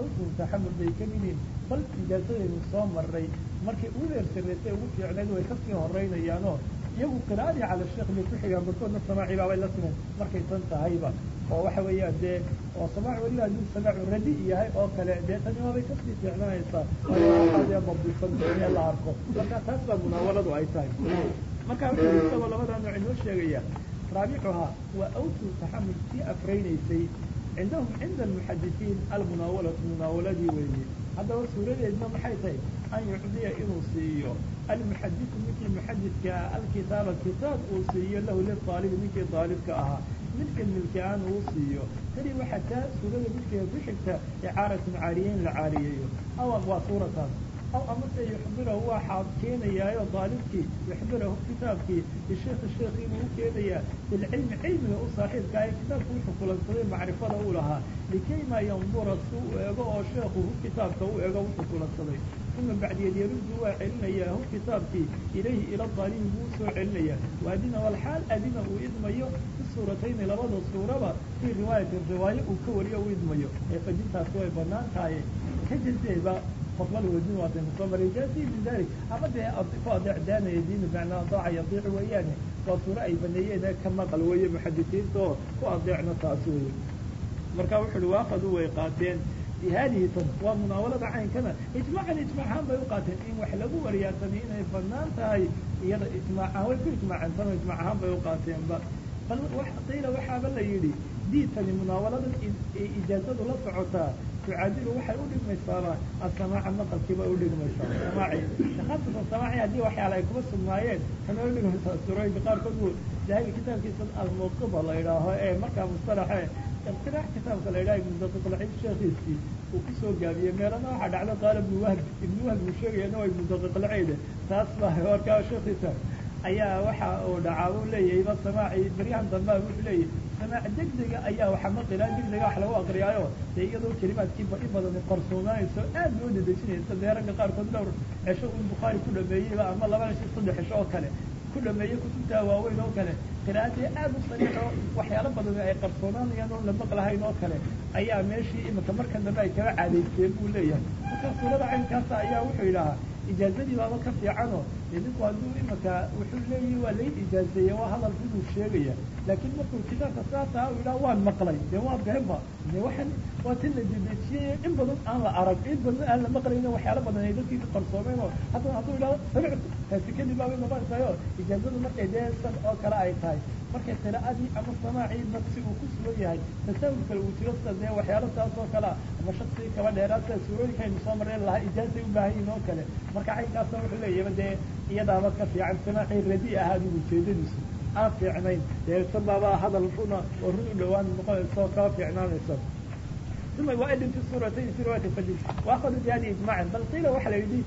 awsun taxamul bay ka midiin bal ijaasadaynu soo maray markay ugu eersaraysay ugu fiicnayd way ka sii horaynayaanoo iyagu qiraa'adii cala sheekh bay ku xigaan barkoodna samaaci baabay la simen markay tan tahayba oo waxa weeyaan dee oo samaac weliba hadduu samaacu radi yahay oo kale dee tani waabay ka sii fiicnanaysaa dee babdisan ee la arko. Marka taas baa munaawaladu ay tahay. Marka wuxuu isagoo labadaa nooc inoo sheegaya raabicuhaa waa awsu taxamul sii afraynaysay cindahum cinda almuxadisiin almunaawalatu munaawaladii weeye haddaba suuradeedna maxay tahay an yucdiya inuu siiyo almuxadisu ninkii muxadidka alkitaaba kitaab uu siiyo lahu liaalibi ninkii daalibka ahaa mid cilmilka aan uu siiyo tani waxaa taa suurada midkeeda ku xigta icaaratun caariyeyn la caariyeeyo waa suurataas aw amase yuxdirahu waxaa keenayaayo daalibkii yuxdirahu kitaabkii lisheekhi sheekhi inuu u keenayaa bilcilmi cilmiga u saaxiibka ee kitaabku wuxuu kulansaday macrifada uu lahaa. Likayma yandura si u eego oo sheekhu hu kitaabka u eego wuxuu kulansaday. Uma bacdiyeed yaruddu waa celinayaa hu kitaabkii ilayhi ila daalibi buu u soo celinayaa. Waadina walxaal adina uu idmayo fi suuratayni labada suuraba fii riwaayatin riwaayo uu ka wariyo u idmayo. Ee fadintaasi way bannaan tahay ka jirteeba qofla wadin waataynu soo maray jaasi min dalik ama dee ku adeecdaanaya diin macnaa daaca yadiicu weeyaane waa suuro ay baneeyeen ee ka maqal weeye muxadisiinta oo ku adeecna taas weeye marka wuxu uhi waakaduu way qaateen haadihi tan waa munaawalada caynkana ijmaacan ijmaacahaan bay u qaateen in wax lagu wariyaansani inay bannaan tahay iyada ijmaacahan way ku ijmaacantan ijmaac ahaan bay u qaateenba waxaaba la yidhi diitani ijaazadu la socotaa tucaadilu waxay udhigmaysaaba asamaaca maqalkiiba udhigmaysaa samaaci. Khaasatan samaaci haddii waxyaala ay kuma sugnaayeen kana udhigmaysaa surooyinka qaarkood buu dahabi kitaabkiisa almuqiba la idhaaho ee markaa mustalaxe iqtiraax kitaabka la idhaha ibnu daqiiqlciid sheekhiisii uu ku soo gaabiyey. Meelana waxaa dhacda qaala ibnu wahb ibnu wahb uu sheegayana waa ibnu daqiiqlciide taas baa warkaa sheekhiisa ayaa waxa uu dhacaa u leeyahayba samaaci baryahan dambea wuxuu leeyahy samaac degdega ayaa waxa maqilaa degdega wax lagu aqriyaayo. Dee iyadoo kelimaadkii badi badan qarsoonaanayso aad loo dedejinaysa dee qaarkood dhowr cesho un bukhaari ku dhameeyeyba ama laba cisho saddex cisho oo kale ku dhameeyey kutubtaa waaweyn oo kale. Qiraa'adii aad u sariixo waxyaalo badan ay qarsoonaanayaan oo la maqlahayn oo kale ayaa meeshii imika markan dambe ay kaba caadaysteen buu leeyahay. Marka suurada caynkaasa ayaa wuxuu yidhahaa ijaazadii baaba ka fiicanoo idinku hadduu imika wuxuu leeyahi waa lay ijaazeeye waa hadal inuu sheegaya. Laakiin markuu kitaabka saasa u yidhaha waan maqlay. Dee waa beenba de waxan waa tin la dedejiyey in badan aan la arag in badan aan la maqlayno waxyaalo badan ay dadkii ka qarsoomeen oo haddana hadduu yidhahdo samictu taasi kadib baabay noqonaysayo ijaazadu markay dee oo kale ay tahay markay qiraa'adii ama samaacii naqsi uu ku sugan yahay tasaawul kale uu jiro sida dee waxyaalo saas oo kalea ama shaksigii kaba dheeraa sida suurooyinkaynu soo mareen lahaa ijaazay u baahan yihiin oo kale. Marka caynkaasna wuxuu leeyaba dee iyadaaba ka fiican samaacii radi ahaad ujeedadiisu. Aan fiicnayn. Dee sabaaba hadal runa oo run u dhawaan noqonaysa oo kaba fiicnaanaysa uma waadin fi suuratayn fi riwaayati fadil waakadu bi hadi ijmaacan bal qiila waxa la yidhi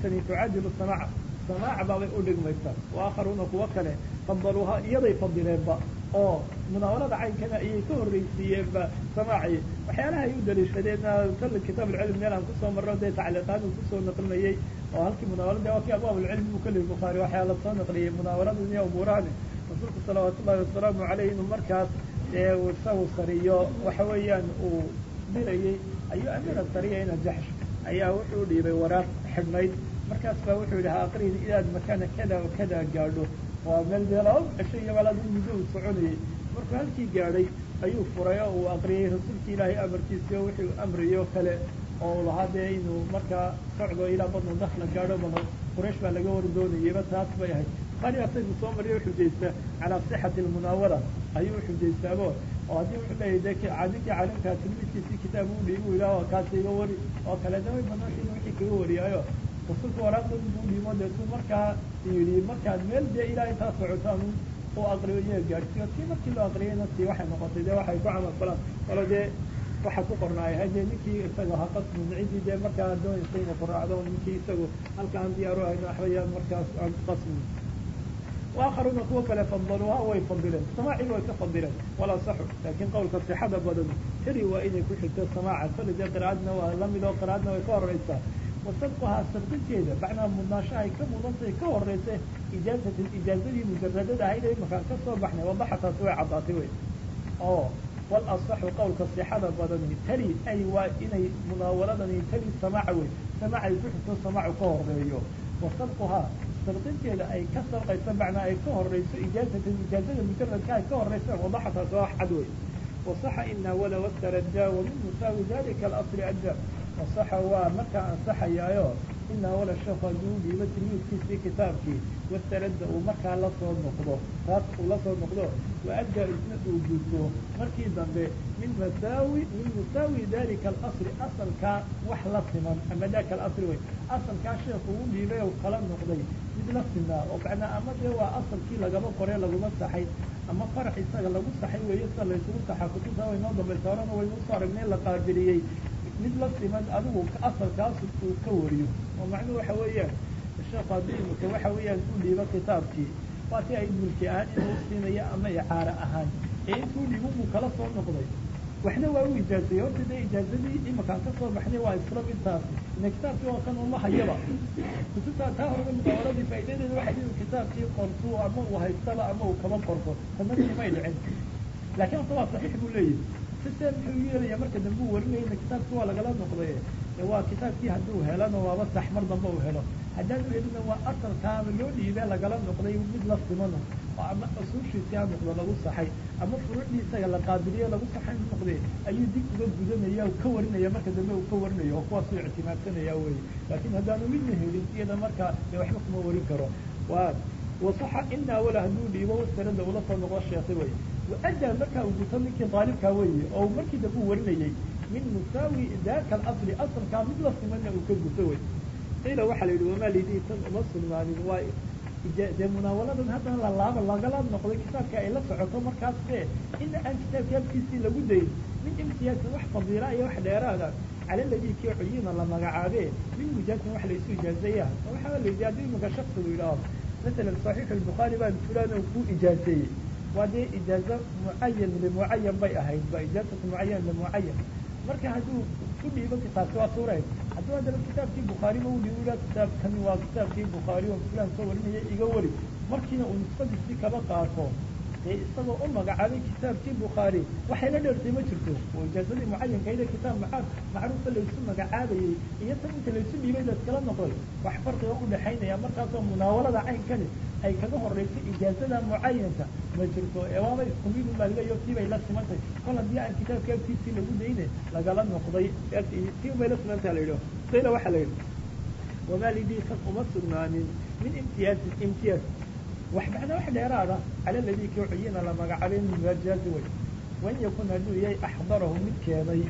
samaaca samaaca baabay u dhigmaysaa. Waakharuuna kuwo kale fadaluuhaa iyaday fadileenba oo munaawalada caynkana ayay ka horreysiiyeenba samaaci. Waxyaalaha ay u daliishadeen kal kitaab alcilm meel aan ku soo marro dee tacliiqaad uu ku soo naqlinayey oo halkii munaawalada waa kii abwaab alcilmi u kalihi bukhaari waxyaa la soo naqliyey munaawaladan iyo umuurahani rasuulku salawaatu ullahi wasalaamu caleyh inuu markaas isagu sariyo waxa weeyaan uu dirayey ayuu amira sariya ina jaxsh ayaa wuxuu dhiibay waraaq xidhnayd markaas baa wuxuu yidhi ha aqriin inaad makana kada o kada gaadho. Waa meel dee laba cisho iyo walaad muddo uu soconayey markuu halkii gaadhay ayuu furay oo uu aqriyey rasuulka ilaahay amarkiisi oo wuxuu amriyo kale oo u lahaa dee inuu markaa socdo ilaa badna dakla gaadho badan quraysh baa laga war doonayeyba taas bay ahayd. Bukhaari asagu soo mariyo xujaystaa calaa sixati almunaawala ayuu xujaystaabo oo haddii wuxuu leeyahy de ninkii calimkaa tilmiidkiisii kitaab u dhiibu ilaah kaasi iga wari. Oo kale de way banaantain wixii kaga wariyaayo rasuulka waraaqdan buu dhiimo dee markaa yidhi markaad meel dee ilaa intaa socotaan u aqriyo iyo gaadhsiiyo tii markii loo aqriyayna tii waxay noqotay dee waxay ku camal falaan kalo dee waxa ku qornaay hadee ninkii isaga ha qasmin ciddii dee markaa doonaysa inay qoraacdo ninkii isagu halka aan diyaaru hayno waxbaya markaas aan qasmin waakharuuna kuwa kale fadaluuha way fadileen samaaciga way ka fadileen walaa saxu laakiin qowlka sixada badan heri waa inay ku xigto samaaca kole dee qiraa'adna waa la mid oo qiraa'adna way ka horeysaa wasabquhaa sabqinteeda macnaa mudnaasho ay ka mudantay ka horeysa ijaazati ijaazadii mujaradada ahayd ee makaan ka soo baxnay wadaxa taasi way caddaatay wey oo walasaxu qowlka sixada badani tali ay waa inay munaawaladani tali samaaca wey samaacay ku xigto samaacu ka horeeyo wa sabquhaa sabqinteeda ay ka sabqayso macnaa ay ka horeyso ijaazata ijaazada mujaradka ay ka horeyso wadaxata soo xad wey wasaxa ina wala wastarajaa wamin musaawi dalika alasli ajaa wasaxa waa markaa ansaxayaayo inaa wala sheekhu hadduu dhiibo tilmiidkiisii kitaabkii wastarada uu markaa la soo noqdo taas uu la soo noqdo waaddaa isna uu gudbo. Markii dambe min masaawi min musaawi dalika alasli asalkaa wax la siman ama daka alasli wey asalkaa sheekhu uu dhiibay ou kala noqday mid la simaa oo macnaa ama dee waa asalkii lagama qoree laguma saxay ama farax isaga lagu saxay weeye sida laysugu saxaa kutubta waynoo dambaysa horena waynu u soo aragnay la qaabiliyey mid la siman adigu asalkaas uu ka wariyo. Oo macnuhu waxa weeyaan sheekhu haddii waxa weeyaan u dhiibo kitaabkii. Waa si ay mulki ahaan inuu siinaya ama icaaro ahaan. Ee intuu dhiibo buu kala soo noqday. Waxna waa u ijaazayey horta dee ijaazadii imakaan ka soo baxnay waa isla midtaasi ina kitaabkii waa kan uma hayaba kutubtaa taa horeba mudaawaladii faa'idadeeda waxay inuu kitaabkii qorto ama uu haystaba ama uu kaba qorto sanadii may dhicin. Laakiin horta waa saxiix buu leeyahy sise muxuu yeelaya marka dambe u warinayna kitaabkii waa lagala noqday. Waa kitaabkii hadduu helana waaba sax mar dambe uu helo. Haddaan u helina waa asalkaaba loo dhiibee lagala noqday mid la simano oo ama usuushiisii ha lagu saxay ama furuucdii isaga la qaabiliye lagu saxay noqde ayuu dib uga gudanaya ka warinaya marka dambe uu ka warinayo oo kuwaasuu ictimaadsanaya wey laakiin haddaanu midna helin iyada markaa dee waxba kuma warin karo. Wa wasaxa inaa wala hadduu dhiibo wasarada ula soo noqdo sheekhi wey waaddaa markaa uu guto ninkii daalibkaa weeye oo markii dambe u warinayey min musaawi daka alasli asalkaa mid la simanna uu ka guto wey qiila waxaa la yidhi wamaa lidii tan uma sugnaanin waa dee munaawaladan haddana lalaaba lagala noqday kitaabka ay la socoto markaas dee ina aan kitaabka halkiisii lagu dayn min imtiyaasin wax fadiila iyo wax dheeraada cala ladii kii cuyina la magacaabe min mujaasin wax laysu ijaazeeya waxaa la yidhi haddii imika shaksigu yidhaaho masalan saxiix albukhaari baan fulaan oo ku ijaazeeyey waa dee ijaazo mucayan limucayan bay ahayd waa ijaazatu mucayan limucayan marka hadduu ku dhiibo kitaabki waa suureed hadduu haddaba kitaabkii bukhaariba u dhiibo ila kitaabkani waa kitaabkii bukhaari oo fulaan soo warinaya iga wari markiina uu nisbadiisii kaba qaato dee isagoo u magacaabay kitaabkii bukhaari waxay la dheertay ma jirto oo ijaazadii mucayankayda kitaab maaa macruufa laysu magacaabayey iyo tan inta laysu dhiibay layskala noqday. Wax farqiga udhaxaynaya markaasoo munaawalada caynkani ay kaga horeysay ijaazada mucayanka ma jirto ee waaba isku mid un baa leeyo tii bay la simantay kol haddii aan kitaabka agtiisii lagu dayne lagala noqday tii bay la simantaha la yidhi sayla waxaa la yidhi wamaa lidii kan uma sugnaanin min imtiyaasin imtiyaaz wax macnaa wax dheeraada cala ladii kii cuyina la magacaabay min majaazi way wain yakun hadduu yahay axdarahu mid keenay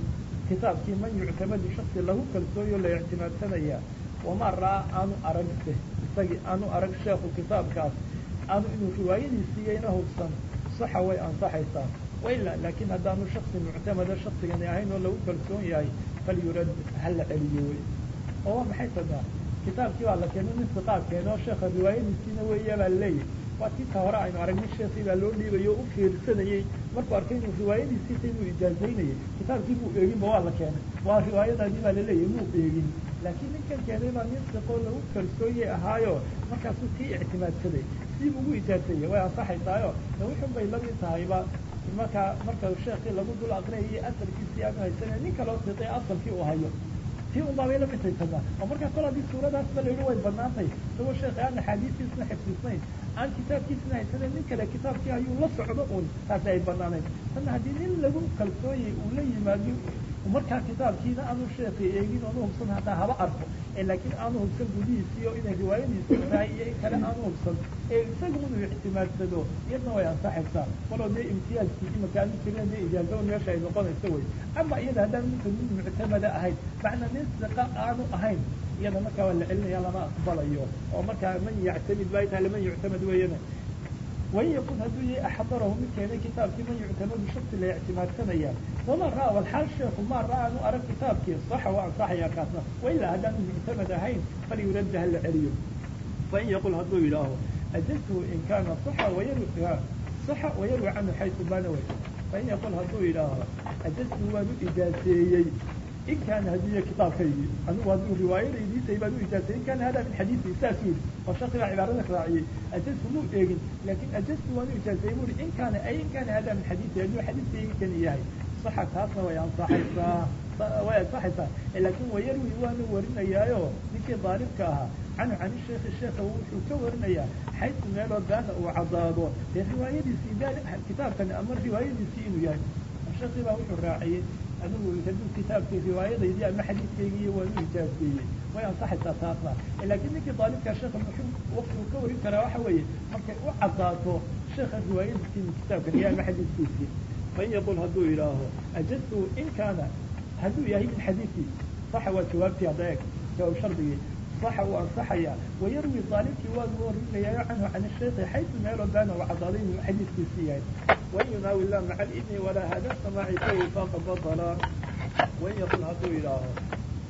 kitaabkii man yuctamadu shaksi lagu kalsooyo la ictimaadsanaya wamaa ra'aa aanu aragse isagii aanu arag sheekhu kitaabkaas. Aanu inuu riwaayadiisiiyeyna hubsan. Saxa way ansaxaysaa. Wailaa laakiin haddaanu shaksi muctamada shaksigani ahayn oo lagu kalsoon yahay falyurad hala celiyo wey oo maxay tadaa kitaabkii baa la keeno nin siqaa keeno sheekha riwaayadiisiina weeya baa laleeyahy waa ta hore aynu aragnay sheekii baa loo dhiibayo o u fiirsanayey markuu arkay inuu riwaayadiisiisa inuu ijaazaynayay kitaabkii buu eeginba waa la keenay waa riwaayadaadii baa laleeyahy muu eegin laakiin ninkan keenay baa nin siqoo lagu kalsooye ahaayo markaasuu kii ictimaadsaday siib ugu ijaazayay way ansaxaysaayo de wuxun bay la mid tahayba markaa marka sheekii lagu dul aqriyayay asalkiisii aanu haysana nin kaloo siqay asalkii uu hayo tii un baabay la midhaysanaa oo markaa kol haddii suuradaasba la yidhi way banaantay isagoo sheekhi aan axaadiistiisna xifdisnayn aan kitaabkiisna haysana nin kale kitaabkii ayuu la socdo un taasi ay banaanayn tanna haddii nin lagu kalsooyay uu la yimaado markaa kitaabkiina aanu sheekhi eegin oonu hubsan haddaa haba arko. Laakiin aanu hubsan gudihiisii oo inay riwaayadiisii tahay iyo in kale aanu hubsan ee isaga inuu ictimaadsado iyadna way ansaxaysaa. Waloo dee imtiyaazkii imaka aanu jirin dee ijaazada meesha ay noqonayso wey ama iyada haddaan ninka nin muctamada ahayn macna nin aanu ahayn iyada markaa waa la celinaya lama aqbalayo. Oo markaa man yactamid baa tahay laman yuctamad weeyana wain yakun hadduu yahay axdarahu mid keenay kitaabkii man yuctamadu shaksi la ictimaadsanaya wama ra'a walxaal sheekhu maa ra'a anu arag kitaabkii saxa waa ansaxaya kaasna wailaa haddaanu muctamad ahayn falyuradda hala celiyo fain yaqul hadduu yidhaaho ajaztuhu in kaana saxa wayaru saxa wayarwi canhu xaysu bana way fain yaqul hadduu yidhaaho ajaztuhu waan u in kaana hadiya kitaabkaygii anigu hadduu riwaayadaydii tahay baan u ijaasay in kaana hada min xadiisi saasuu yidhi oo shaki baa cibaarada raaciyey ajaztu muu eegin laakiin ajaztu waan u ijaasay buu in kaana ay in kaana hada min xadiisi hadduu xadiiskaygi kan yahay saxa taasna way ansaxaysaa way ansaxaysaa laakiin wayarwi waanu warinayaayo ninkii daalibka ahaa canhu can sheekhi sheekha wuxuu ka warinayaa xaysu meeloo baana uu cadaado dee riwaayadiisii kitaabkani ama riwaayadiisii inuu yahay sheekii baa wuxuu raaciyey adigu hadduu kitaabkii riwaayadaydii ama xadiidkaygii waan u ijaaseeyey way ansaxaysaa taasna laakiin ninkii daalibka sheekha muxuu waqtigu ka warin karaa waxa weeye markay u cadaato sheekha riwaayadiisii kitaabkan iyo ama xadiidkiisii fain yaqul hadduu yidhaaho ajaztu in kaana hadduu yahay min xadiidkii saxa waa jawaabtii hadda eeg jawaab shardigii saxa uu ansaxayaa wayarwi daalibkii waa warinayaayo canhu can sheekhi xaysu meeloo baana uu cadaaday inuu xadiidkiisii yahay. Wain yunaawi la maca alidni walaa hada samaaci fa wifaaqa badala wain yaqul hadduu yidhaaho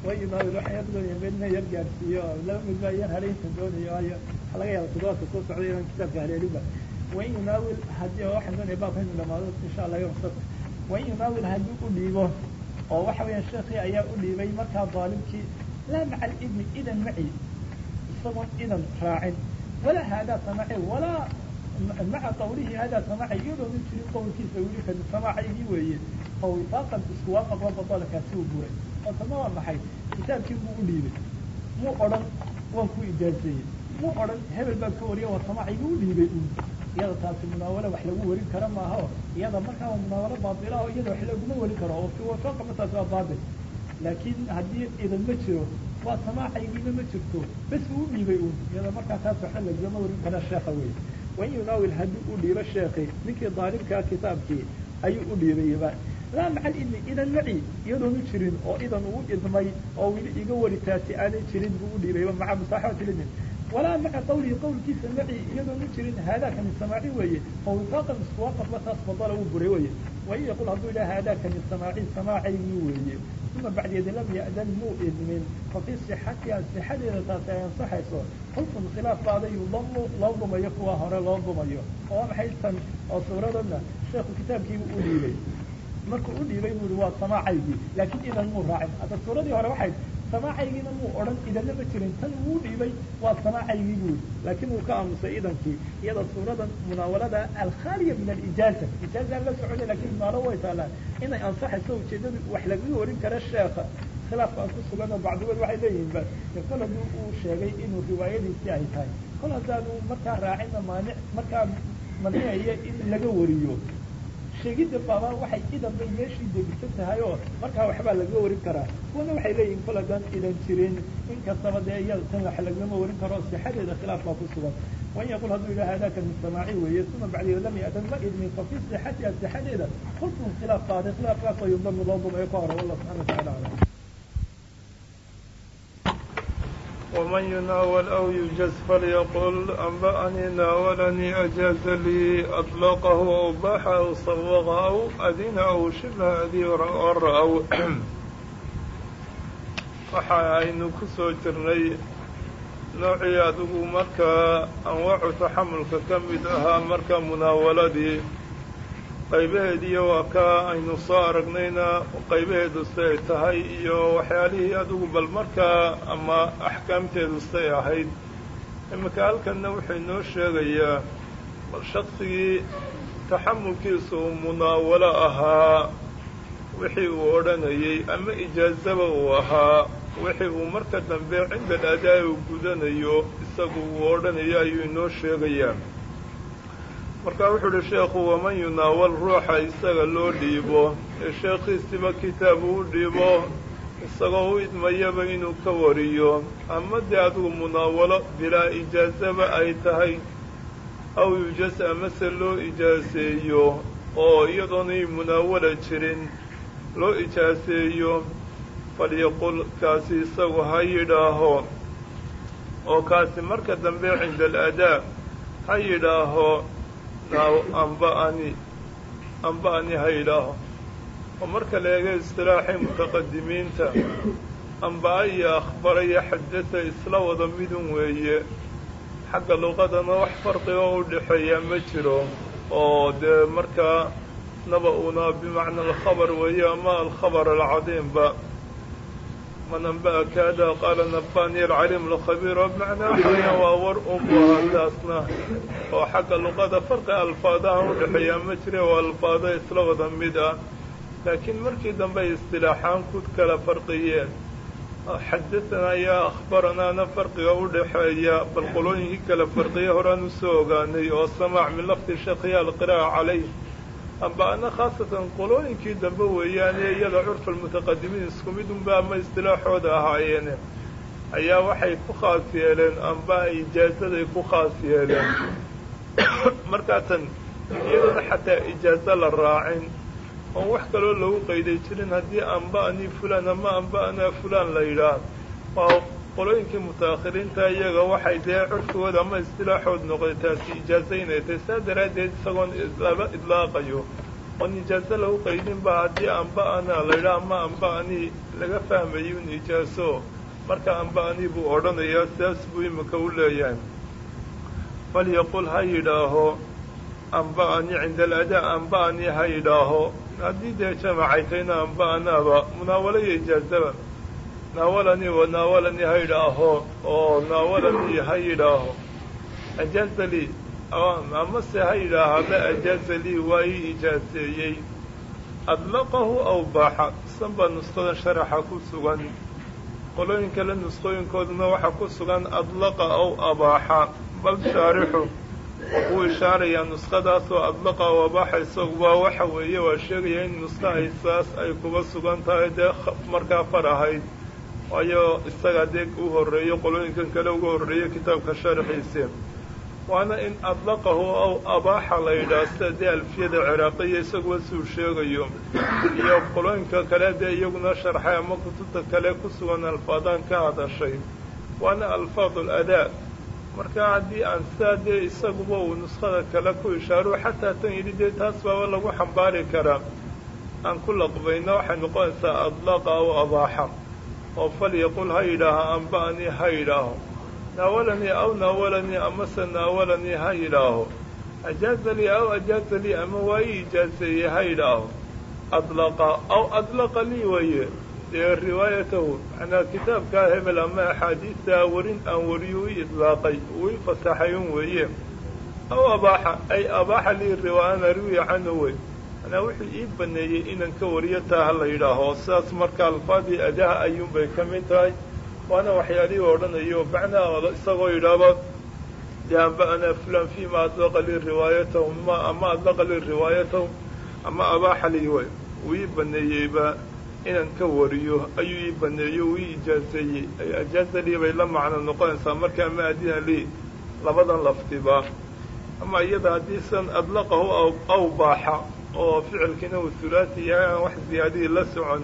wain yunaawi waxaa yar doonaya meelna yar gaarsiiyo laba mid baa yar haleynta doonayo waayo waxa laga yaaba toddobaadka soo socday inaan kitaabka haleelinba wain yunaawil haddii waxaan doonaya baabka inu dhamaado insha allah yom sabti wain yunaawil haddii u dhiibo oo waxa weeyaan sheekii ayaa u dhiibay markaa daalibkii laa maca alidni idan maci isagoon idan raacin walaa haadaa samaci walaa maca qawlihi haadaa samaci iyadoona jirin qowlkiisa weli kan samacaygii weeye oo wifaaqan isku waafaq la badalkaasi uu buray oo tama waa maxay kitaabkii buu u dhiibay muu odhan waan ku ijaazeeyey muu odhan hebel baan ka wariya waa samacaygii u dhiibay un iyada taasi munaawalo wax lagu warin kara maaha iyada markaa waa munaawalo baatila o iyada wax laguma warin karo oo fi wafaaqa waa baatil laakiin haddii idan ma jiro waa samaaxaygiina ma jirto bes uu dhiibay un iyada markaa taas waxba lagama warin kara sheekha wey wain yunaawil haddii u dhiibo sheekhi ninkii daalibkaa kitaabkii ayuu u dhiibayba laa maca alidni idan maci iyadoonu jirin oo idan uu idmay oo weli iga wari taasi aanay jirin buu u dhiibayba maca musaaxabati walaa maca qawlihi qawlkiisa maci iyadoonu jirin haadaaka min samaaci weeye oo wifaaqan iskuwaafaqba taas badala uu buray weye wain yaqul hadduu yidhaha haadaaka min samaaci samaacaygii weeye uma bacdeeda lam ya'dan muu idmin fa fii sixatiha sixadeeda taasi ay ansaxayso xukun khilaaf baada yudamu loo dumayo kuwa hore loo dumayo oo maxay tan oo suuradanna sheekhu kitaabkiibu u dhiibay markuu u dhiibay buu i waa samaacaygii laakiin idan muu raacin hadda suuradii hore waxay samaacaygina muu odhan idanna ma jirin tan uu dhiibay waa samaacaygii buu laakiin uu ka aamusay idankii iyada suuradan munaawalada alkhaaliya min alijaaza. Ijaazaan la soconay laakiin maalo way taalaan inay ansaxayso ujeedadu wax lagaga warin kara sheekha. Khilaafka aan ku sugan oo bacdigood waxay leeyihiin ba kol haddii uu sheegay inuu riwaayadiisii ay tahay. Kol haddaanu markaa raacinna maanic markaa manicaya in laga wariyo sheegidda baabaa waxay idan bay meeshii degisan tahay oo markaa waxbaa lagaga warin karaa. Kuwana waxay leeyihiin kol haddaan idan jirin. In kastaba dee iyada tan wax lagama warin karo sixadeeda khilaaf baa ku sugan. Wain yaqul hadduu yidhaha hadaaka min samaaci weeye uma bacdiya lam ya'dan ma idmin fa fii sixatiha sixadeeda khulfun khilaaf qaaday khilaafkaasoo yudamu loo dumayo ka hore wallah subxana watacala aclam ومن يناول أو يجز فليقل أنبأني ناولني أجاز لي أطلقه أو باح أو صوغ أو أذن أو شبه ذي ور أو waxa aynu ku soo jirnay noocii adigu markaa anwaacu taxamulka ka mid ahaa marka munaawaladii qaybaheediiyo waa ka aynu soo aragnayna qaybaheedu siday tahay iyo waxyaalihii adigu bal markaa ama axkaamteedu siday ahayd. Iminka halkanna wuxuu inoo sheegayaa bal shaksigii taxamulkiisa uu munaawalo ahaa wixii uu odhanayey ama ijaazaba uu ahaa wixii uu marka dambe cinda al-adaa uu gudanayo isagu uu odhanayo ayuu inoo sheegayaa marka wuxuu uhi sheekhu waman yunaawal ruuxa isaga loo dhiibo? Ee sheekhiisiba kitaab uu dhiibo isagoo u idmayaba inuu ka wariyo. Ama dee adigu munaawalo bilaa ijaazaba ay tahay aw yujas amase loo ijaaseeyo oo iyadoonay munaawala jirin loo ijaaseeyo falyaqul kaasi isagu ha yidhaaho. Oo kaasi marka dambe cinda aladaa ha yidhaaho amba'ani amba'ani ha yidhaaho oo marka la eego istilaaxii mutaqadimiinta amba'a iyo akhbara iyo xadada isla wada midun weeye. Xagga luqadana wax farqiga u dhexeeya ma jiro oo dee markaa naba-una bimacna alkhabar weeye ama alkhabar alcadiimba hada qaala nabani alcaliim alkhabiir oo bimacnaa waxaweeyaan waa war unbu ahaa taasna oo xagga luqada farqi alfaadaha udhexeeya ma jire oo alfaado isla wada mid ah laakiin markii dambe ay istilaaxaan ku kala farqiyeen xadatanaa iyo akhbaranaana farqiga u dhexeeya bal qolooyinkii kala farqiye horaan u soo ogaanay oo samaac min lafdi sheekhiya alqiraa'a calayh amba ana khaasatan qolooyinkii dambe weeyaane iyada curfa almutaqadimiin isku mid unba ama istilaaxooda ahaayeene ayaa waxay ku khaas yeeleen amba ijaazaday ku khaas yeeleen markaatan iyadana xataa ijaazo la raacin oon wax kaloo lagu qayday jirin haddii anba'anii fulaan ama anba'anaa fulaan la yidhaah qolooyinkii mutaakhiriinta iyaga waxay dee curfigooda ama istilaaxood noqday taasi tahay saa daraaddeed isagoon laba idlaaqayo. Oon ijaazo lagu qaydin ba haddii anba'anaa la yidhaah ama anba'anii laga fahmayo in ijaazo marka anba'anii buu odhanayaa sidaas buu imika u leeyahay. Falyaqul ha yidhaaho anba'anii cinda aladaa anba'anii ha yidhaaho. Haddii dee jamacay tayna anba'anaaba munaawalo ijaazaba naawalanii wa naawalanii ha yidhaaho oo naawalanii ha yidhaaho ajaaza lii amase ha yidhaahaba ajaaza lii waa ii ijaaseeyey adlaqahu aw baaxa isan baa nusqada sharaxa ku sugan. Qolooyin kale nusqooyinkooduna waxaa ku sugan adlaqa aw abaaxa bal shaarixu wuu ishaarayaa nusqadaasoo adlaqa aw abaaxa isaguba waxa weeye waa sheegaya in nusqa ay saas ay kuba sugan tahay dee markaa far ahayd waayo isaga dee u horreeyo qolooyinkan kale uga horreeyo kitaabka sharxiise waana in adlaqahu aw abaaxa la yidhaah sida dee alfiyada ciraaqiya isaguba siuu sheegayo. Iyo qolooyinka kale dee iyaguna sharxay ama kutubta kale ku sugan alfaadaan ka hadashay. Waana alfaad aladaa marka haddii aan sidaa dee isaguba uu nuskhada kale ku ishaaro xataa tan yidhi dee taas baaba lagu xambaari karaa. Aan ku laqbayna waxay noqonaysaa adlaqa aw abaaxa oo falyaqul ha yidhaaho anba'anii ha yidhaaho. Naawalanii aw naawalanii amase naawalanii ha yidhaaho. Ajaaza lii aw ajaaza lii ama waa ii ijaaseeyey ha yidhaaho. Adlaqa aw adlaqa lii waye dee riwaayatahu macnaa kitaabkaa hebel ama axaadiistaa warin aan wariyo ii idlaaqay uu ii fasaxay un weeye. Aw abaaxa ay abaaxa lii riwaayana riwiya canhu wey manaa wuxuu ii baneeyey inaan ka wariyo taa ha la yidhaaho. Sidaas marka alfaadii adaha ayuunbay ka mid tahay. Waana waxyaalihii odhanayo. Macnaa isagoo yidhaahba dee anba'anaa fulan fima adlaqa lii riwaayatahu ma ama adlaqa lii riwaayatahu ama abaaxa lii way. Uu ii baneeyeyba inaan ka wariyo. Ayuu ii baneeyo uu ii ijaazeeyey ajaaza bay la macno noqonaysaa. Marka ama adina lii labadan laftiba ama iyada haddii adlaqahu aw baaxa oo ficilkiina uu aan wax ziyaadihii la socon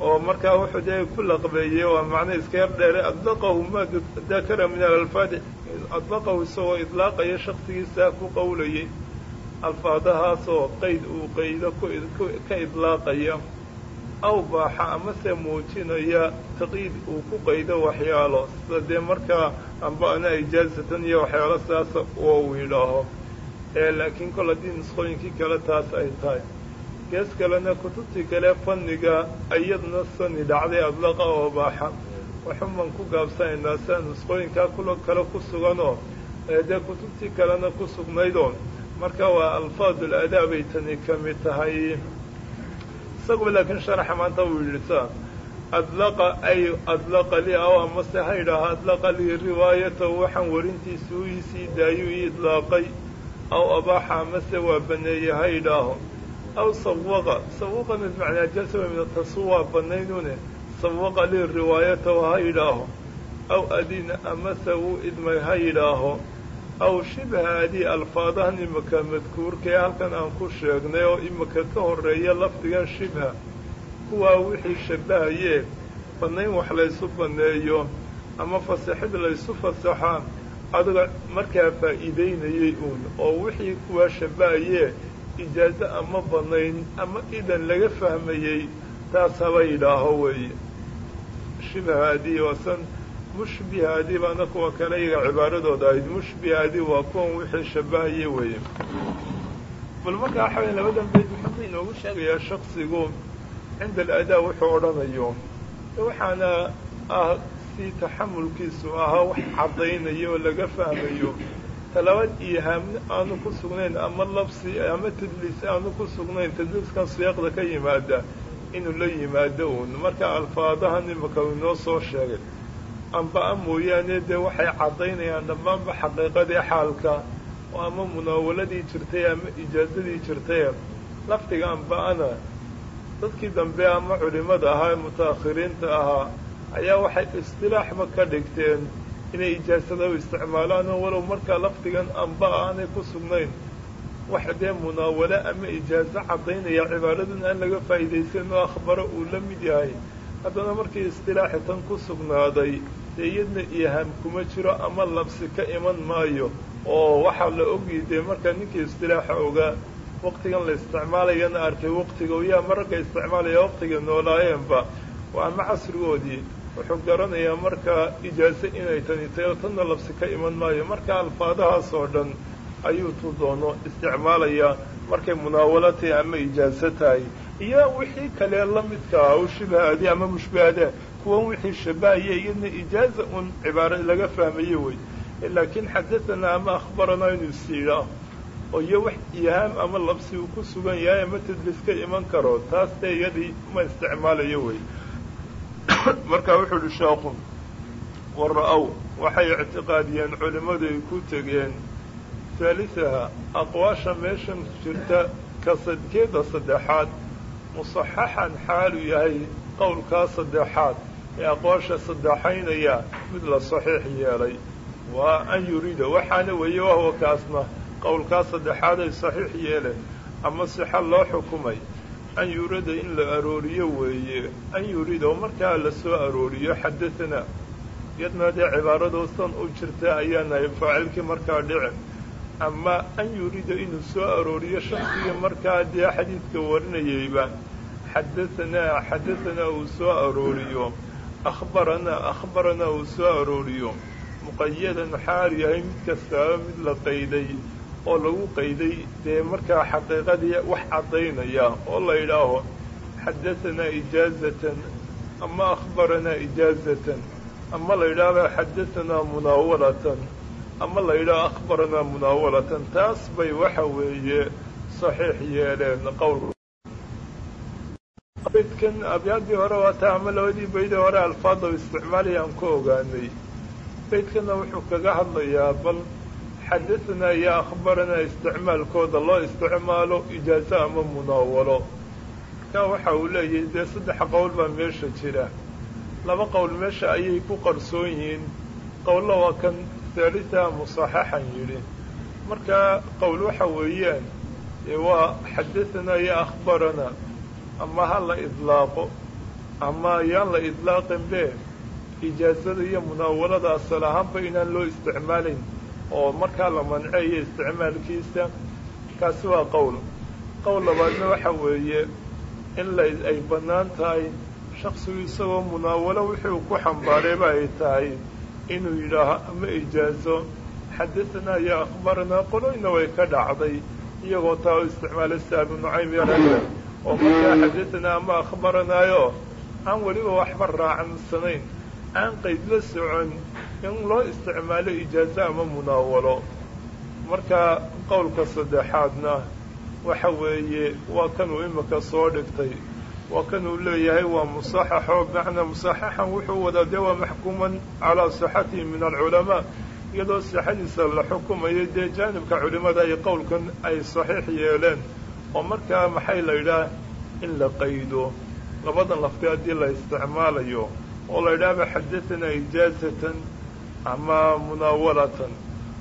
oo markaa wuxuu dee ku laqbeeyey waa macno iska dheere adlaqahu ma dakara min alalfaadi adlaqahu isagoo idlaaqaya shaksigiisaa ku qowlayay alfaadahaasoo qayd uu qaydo ka idlaaqaya aw baaxa amase muujinaya taqyiid uu ku qaydo waxyaalo sida dee markaa anba'ana ijaazatan iyo waxyaalo sidaasa oo uu yidhaaho laakiin kol haddii nusqooyinkii kale taas ay tahay. Gees kalena kutubtii kale fanniga iyaduna sani dhacday adlaqa oo baaxa. Waxuman ku gaabsanaynaa sida nusqooyinkaa kulo kale ku suganoo ee dee kutubtii kalena ku sugnaydoo marka waa alfaadul adaa bay tani ka mid tahay. Isaguba laakiin sharaxa maanta uu yidhi sa adlaqa ay adlaqa lii aw amase ha yidhaaha adlaqa lii riwaayatahu waxaan warintiisa u iisii daayuu ii idlaaqay aw abaaxa amase waa baneeye ha yidhaaho aw sawaqa sawaqana bimacnaa jasaba min atasuwa banaynune sawaqa lii riwaayatahu ha yidhaaho aw adina amase wuu idmay ha yidhaaho aw shibha adii alfaadahan imika madkuurkaee halkan aan ku sheegnay oo imika ka horreeya lafdigan shibha kuwaa wixii shabbahayee bannayn wax laysu banneeyo ama fasaxid laysu fasaxa adiga markaa faa'iideynayay uun oo wixii kuwaa shabbahayee ijaazo ama bannayn ama idan laga fahmayey taas haba yidhaaho weeye. Shibhaadii waasan mushbihaadii baana kuwa kale iyaga cibaaradooda ahayd. Mushbihaadii waa kuwan wixii shabahaye weeye. Bal marka waxa waya labadan bayd wuxuu inoogu sheegayaa shaksigu cinda aladaa wuxuu odhanayo. Waxaana ah si taxamulkiisu ahaa wax caddaynaya oo laga fahmayo talabaad ihaamni aanu ku sugnayn ama labsi ama tadliis aanu ku sugnayn tadliiskan siyaaqda ka yimaada inuu la yimaado uun. Marka alfaadahan imaka inoo soo sheegay amba-a mooyaane dee waxay caddaynayaan dhammaanba xaqiiqadii xaalka oo ama munaawaladii jirtay ama ijaazadii jirtay. Lafdiga amba-ana dadkii dambe ama culimada ahaa ee mutaakhiriinta ahaa ayaa waxay istilaaxba ka dhigteen inay ijaasada u isticmaalaanoo walow markaa lafdigan amba aanay ku sugnayn. Wax dee munaawalo ama ijaaso caddaynaya cibaaradan aan laga faa'iidaysan oo akhbaro uu la mid yahay haddana markii istilaaxi tan ku sugnaaday dee iyadna ihaam kuma jiro ama labsi ka iman maayo oo waxaa la ogyi dee markaa ninkii istilaaxa ogaa waqtigan la isticmaalayana arkay waqtiga yaa mararka isticmaalaya waqtiga noolaayeenba. Waa ama casrigoodii wuxuu garanayaa markaa ijaaso inay tani tahay oo tanna labsi ka iman maayo. Marka alfaadahaas oo dhan ayuu tu doono isticmaalayaa markay munaawalo tahay ama ijaaso tahay. Iyo wixii kale la midka ah u shibahaadi ama mushbahada kuwan wixii shabahaya iyadna ijaaza un cibaaro laga fahmayo wey. Laakiin xadatanaa ama akhbaranaa inuu is yidhaah oo iyo wax ihaam ama labsi uu ku sugan yahay ama tadliis ka iman karo taas dee iyadii ma isticmaalayo wey marka wuxuu uhi sheekhu wara-ow. Waxay ictiqaadiyeen culimmadu ay ku tegeen haalisaha aqwaasha meeshan jirta kasadkeeda saddexaad musaxaxan xaalu yahay qowlkaa saddexaad ee aqwaasha saddexaynaya mid la saxiix yeelay. Waa an yuriida waxaana weeye wahwa kaasna qowlkaa saddexaad ay saxiix yeeleen ama sixa loo xukumay an yurida in la arooriyo weeye. An yurida oo markaa la soo arooriyo xadatanaa iyadna dee cibaaradoostan u jirta ayaanahay faacilkii markaa dhicin ama an yurida inuu soo arooriyo shaksiga markaa dee xadiidka warinayayba xadatanaa xadatanaa uu soo arooriyo. Akhbaranaa akhbaranaa uu soo arooriyo. Muqayadan xaal yahay mid kastaaba mid la qayday oo lagu qayday dee markaa xaqiiqadii wax caddaynaya oo la yidhaaho xadatanaa ijaazatan ama akhbaranaa ijaazatan ama la yidhaahdo xadatanaa munaawalatan ama la yidhaaho akhbaranaa munaawalatan taas bay waxa weeye saxiix yeeleen qowl baydkan abyaaddii hore waata ama labadii baydee hore alfaada isticmaalaya aan ku ogaanay. Baydkana wuxuu kaga hadlayaa bal xadatanaa iyo akhbaranaa isticmaalkooda loo isticmaalo ijaazo ama munaawalo markaa waxa uu leeyahay dee saddex qowl baa meesha jira laba qowl meesha ayay ku qarsoon yihiin qowlla waa kan haalitaa musaxaxan yidhi markaa qowl waxa weeyaan waa xadatanaa iyo akhbaranaa ama ha la idlaaqo ama yaan la idlaaqin be ijaazada iyo munaawalada asal ahaanba inaan loo isticmaalayn oo markaa la manceeyo isticmaalkiisa kaasi waa qowl. Qowl labaadna waxa weeye in la ay bannaan tahay shaksigu isagoo munaawalo wixii uu ku xambaarayba ay tahay inuu yidhaaho ama ijaazo xadatanaa iyo akhbaranaa qoloyna way ka dhacday iyagoo taa u isticmaalay si abu nucaym iyo ragga oo markaa xadatanaa ama akhbaranaayo aan weliba waxba raacansanayn aan qayd la socon in loo isticmaalo ijaazo ama munaawalo. Markaa qowlka saddexaadna waxa weeye waa kanuu imika soo dhigtay. Waa kanuu leeyahay waa musaxaxo bimacnaa musaxaxan wuxuu wadaa dee waa maxkuuman calaa sixatihi min alculamaa iyadoo sixadiisa la xukumayo dee jaanibka culimada ay qowlkan ay saxiix yeeleen. Oo markaa maxay la yidhaah in la qaydo. Labadan lafti haddii la isticmaalayo oo la yidhaahba xadatanaa ijaazatan ama munaawalatan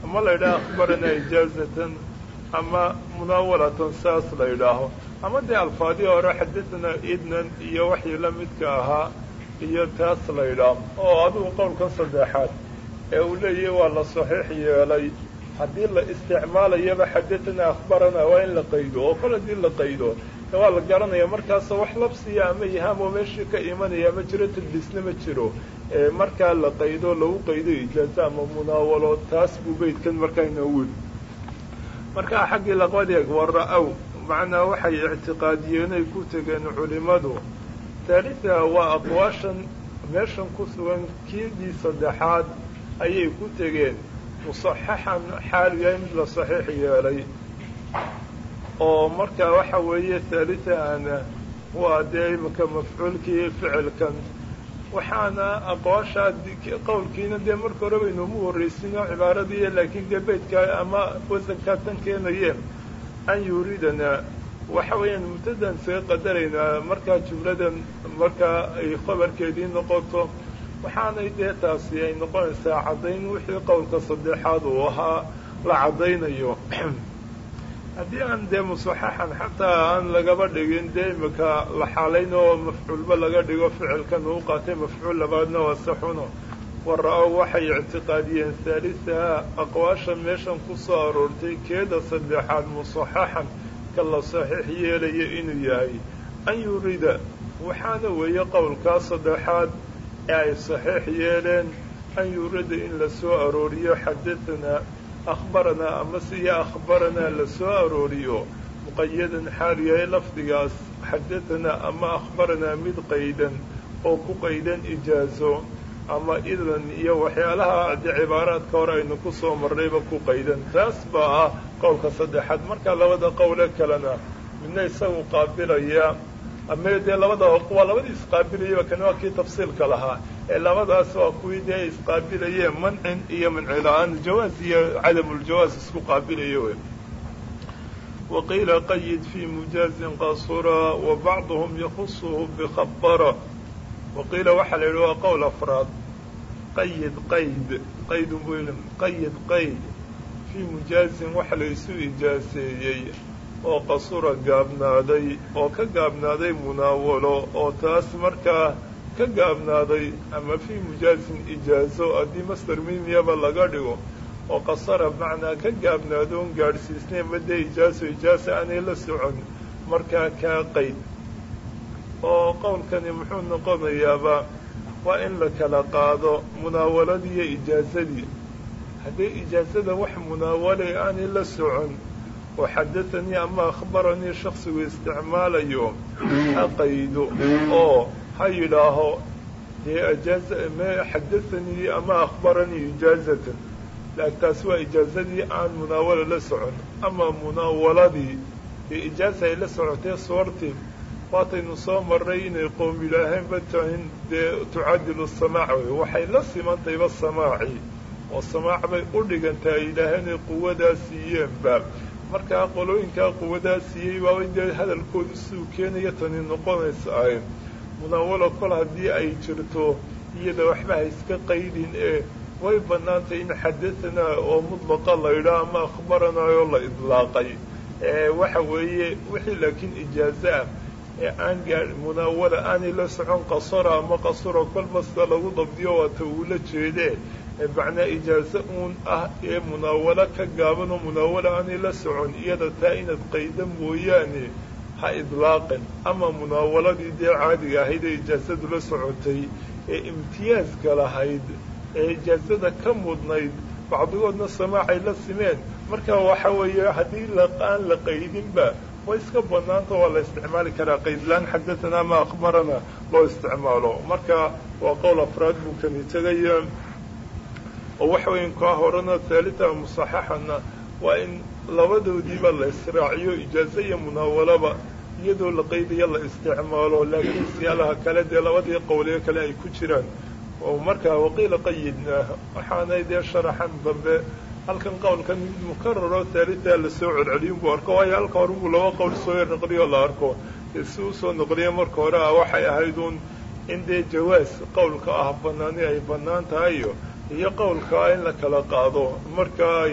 ama la yidhaha akhbaranaa ijaazatan ama munaawalatan saas la yidhaaho. Ama dee alfaadii hore xadatanaa idnan iyo waxii la midka ahaa iyo taas la yidhaaho. Oo adigu qowlkan saddexaad ee uu leeyahay waa la saxiix yeelay. Haddii la isticmaalayaba xadatanaa akhbaranaa waa in la qaydo oo kol haddii la qaydo waa la garanaya markaasoo wax labsiya ama ihaam oo meeshii ka imanaya ma jiro tadliisna ma jiro. Markaa la qaydo lagu qaydo ijaazo ama munaawalo taas buu beydkan markaa inoogu weli markaa xaggii laqadeeg wara-ow macnaa waxay ictiqaadiyeen ay ku tegeen culimmadu taaliha waa aqwaashan meeshan ku sugan kiidii saddexaad ayay ku tegeen. Musaxaxan xaaliya mid la saxiix yeelay oo markaa waxa weeye haalitahana waa dee imika mafcuulkii ficilkan. Waxaana aqwaashaa qowlkiina dee marka hore baynuuma horraysinoo cibaaradii laakiin dee beydka ama wasankaa tan keenaye an yuridana. Waxa weeyaan muddadan saga qadaraynaa markaa jumladan markaa ay khabarkeedii noqoto. Waxaanay dee taasi ay noqonaysaa caddayn wixii qowlka saddexaad uu ahaa la caddaynayo haddii aan dee musaxaxan xataa aan lagaba dhigin dee imika la xaalayn oo mafcuulba laga dhigo ficilkan uu qaatay mafcuul labaadna waa saxuno wara-ow waxay ictiqaadiyeen haalisaha aqwaasha meeshan ku soo aroortay keeda saddexaad musaxaxan ka la saxiix yeelaya inuu yahay. An yurida waxaana weeye qowlkaa saddexaad ee ay saxiix yeeleen. An yurida in la soo arooriyo xadatanaa akhbaranaa ama siya akhbaranaa la soo arooriyo muqayadan xaal yahay lafdigaas xadatanaa ama akhbaranaa mid qaydan oo ku qaydan ijaazo ama idan iyo waxyaalaha de cibaaraadka hore aynu ku soo marnayba ku qaydan taas baa ah qowlka saddexaad markaa labada qowle kalena midna isagu qaabilaya ama dee labada waa labadii isqaabilayaba kan waa kii tafsiilka lahaa. Ee labadaas waa kuwii dee isqaabilayeen mancin iyo manci la'aan jawaaz iyo cadamuljawaaz isku qaabilaya wey waqiila qayid fii mujaazin qasura wa bacduhum yakusuhu bikhabara waqiila waxaa la yidhi waa qowl afraad. Qayid qayd qaydun buyl qayid qayd fii mujaazin waxa la isu ijaaseeyey oo qasura gaabnaaday oo ka gaabnaaday munaawalo oo taas markaa ka gaabnaaday ama fii mujaazin ijaazo haddii master mimiyaba laga dhigo oo qasara macnaa ka gaabnaadoon gaadhsiisnay madee ijaaso ijaaso aanay la socon markaa kaa qayd oo qowlkani muxuu noqonayaaba waa in la kala qaado munaawaladii iyo ijaazadii. Haddii ijaazada wax munaawalay aanay la socon oo xadathanii ama akhbaranii shaksigu isticmaalayo ha qaydo oo ha yidhaaho xadathanii ama akhbaranii ijaazatan. Laak taasi waa ijaazadii aan munaawala la socon ama munaawaladii dee ijaaza ay la socotee soortii waataynu soo marray inay qoom yidhaaheenba tahin dee tucadilu samaac wey waxay la simantayba samaaci oo samaac bay u dhigantaa ay yidhaaheenay quwadaa siiyeenba markaa qolooyinkaa quwadaa siiyey waabay dee hadalkoodu siduu keenaya tani noqonaysa ay munaawalo kol haddii ay jirto iyada waxba ha iska qaydin ee way bannaantay in xadatanaa oo mudlaqa la yidhaah ama akhbaranaayoo la idlaaqay. Waxa weeye wixii laakiin ijaazo ah ee aan gaa munaawala aanay la socon qasara ama qasura kolba sida lagu dabdiyo waata uula jeedee macnaa ijaazo uun ah ee munaawalo ka gaaban oo munaawala aanay la socon iyada taa inaad qayda mooyaane ha idlaaqin. Ama munaawaladii dee caadiga ahayd ee ijaazadu la socotay ee imtiyaaska lahayd ee ijaazada ka mudnayd bacdigoodna samaacay la simeen. Marka waxa weeye haddii aan la qaydinba way iska banaanta waa la isticmaali karaa. Qaydlaan xadatanaa ama akhbarana loo isticmaalo. Marka waa qowl afraad buu kani tegaya oo waxa weya kaa horena haalita musaxaxana waa in labadoodiiba la israaciyo ijaazo iyo munaawalaba iyadoo la qaydayo la isticmaalo laakiin siyaalaha kale dee labadii qowliyo kale ay ku jiraan. Oo markaa waqiila qayidna waxaanay dee sharaxan dambe. Halkan qowlkan mukararo haalita la soo celceliyun buu arko waayo halka hore buu laba qowl soo yar noqliyo la arko. Dee si u soo noqliya marka hore ah waxay ahayd uun in dee jawaas qowlka ah banaani ay bannaan tahayo iyo qowlka ah in la kala qaado. Markaa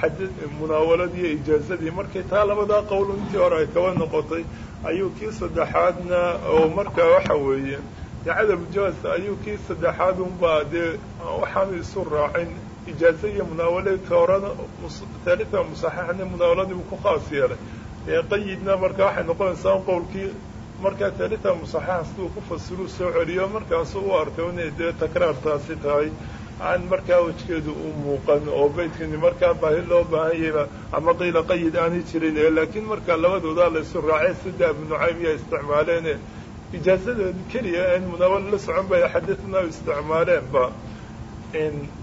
xadid munaawaladii ijaazadii markay taa labadaa qowl intii hore ay kaba noqotay ayuu kii saddexaadna oo markaa waxa weeye dee cadam jawaas ayuu kii saddexaad unbaa dee waxaanu isu raacin ijaaza iyo munaawalata horena haalita musaxaxna munaawaladii uu ku khaas yeelay. Ee qayidna marka waxay noqonaysaa qowlkii markaa haalita musaxaxa siduu ku fasiruu soo celiyo markaasu u arkay inay dee takraartaasi tahay. Aan markaa wejkeedu u muuqan oo beydkani markaa baahi loo baahan yahayba ama qiila qayid aanay jirin laakiin markaa labadoodaa laysu raacay sida abu nucaym iya isticmaaleene ijaazadeed keliya aan munaawalo la socon bay xadadnaa isticmaaleenba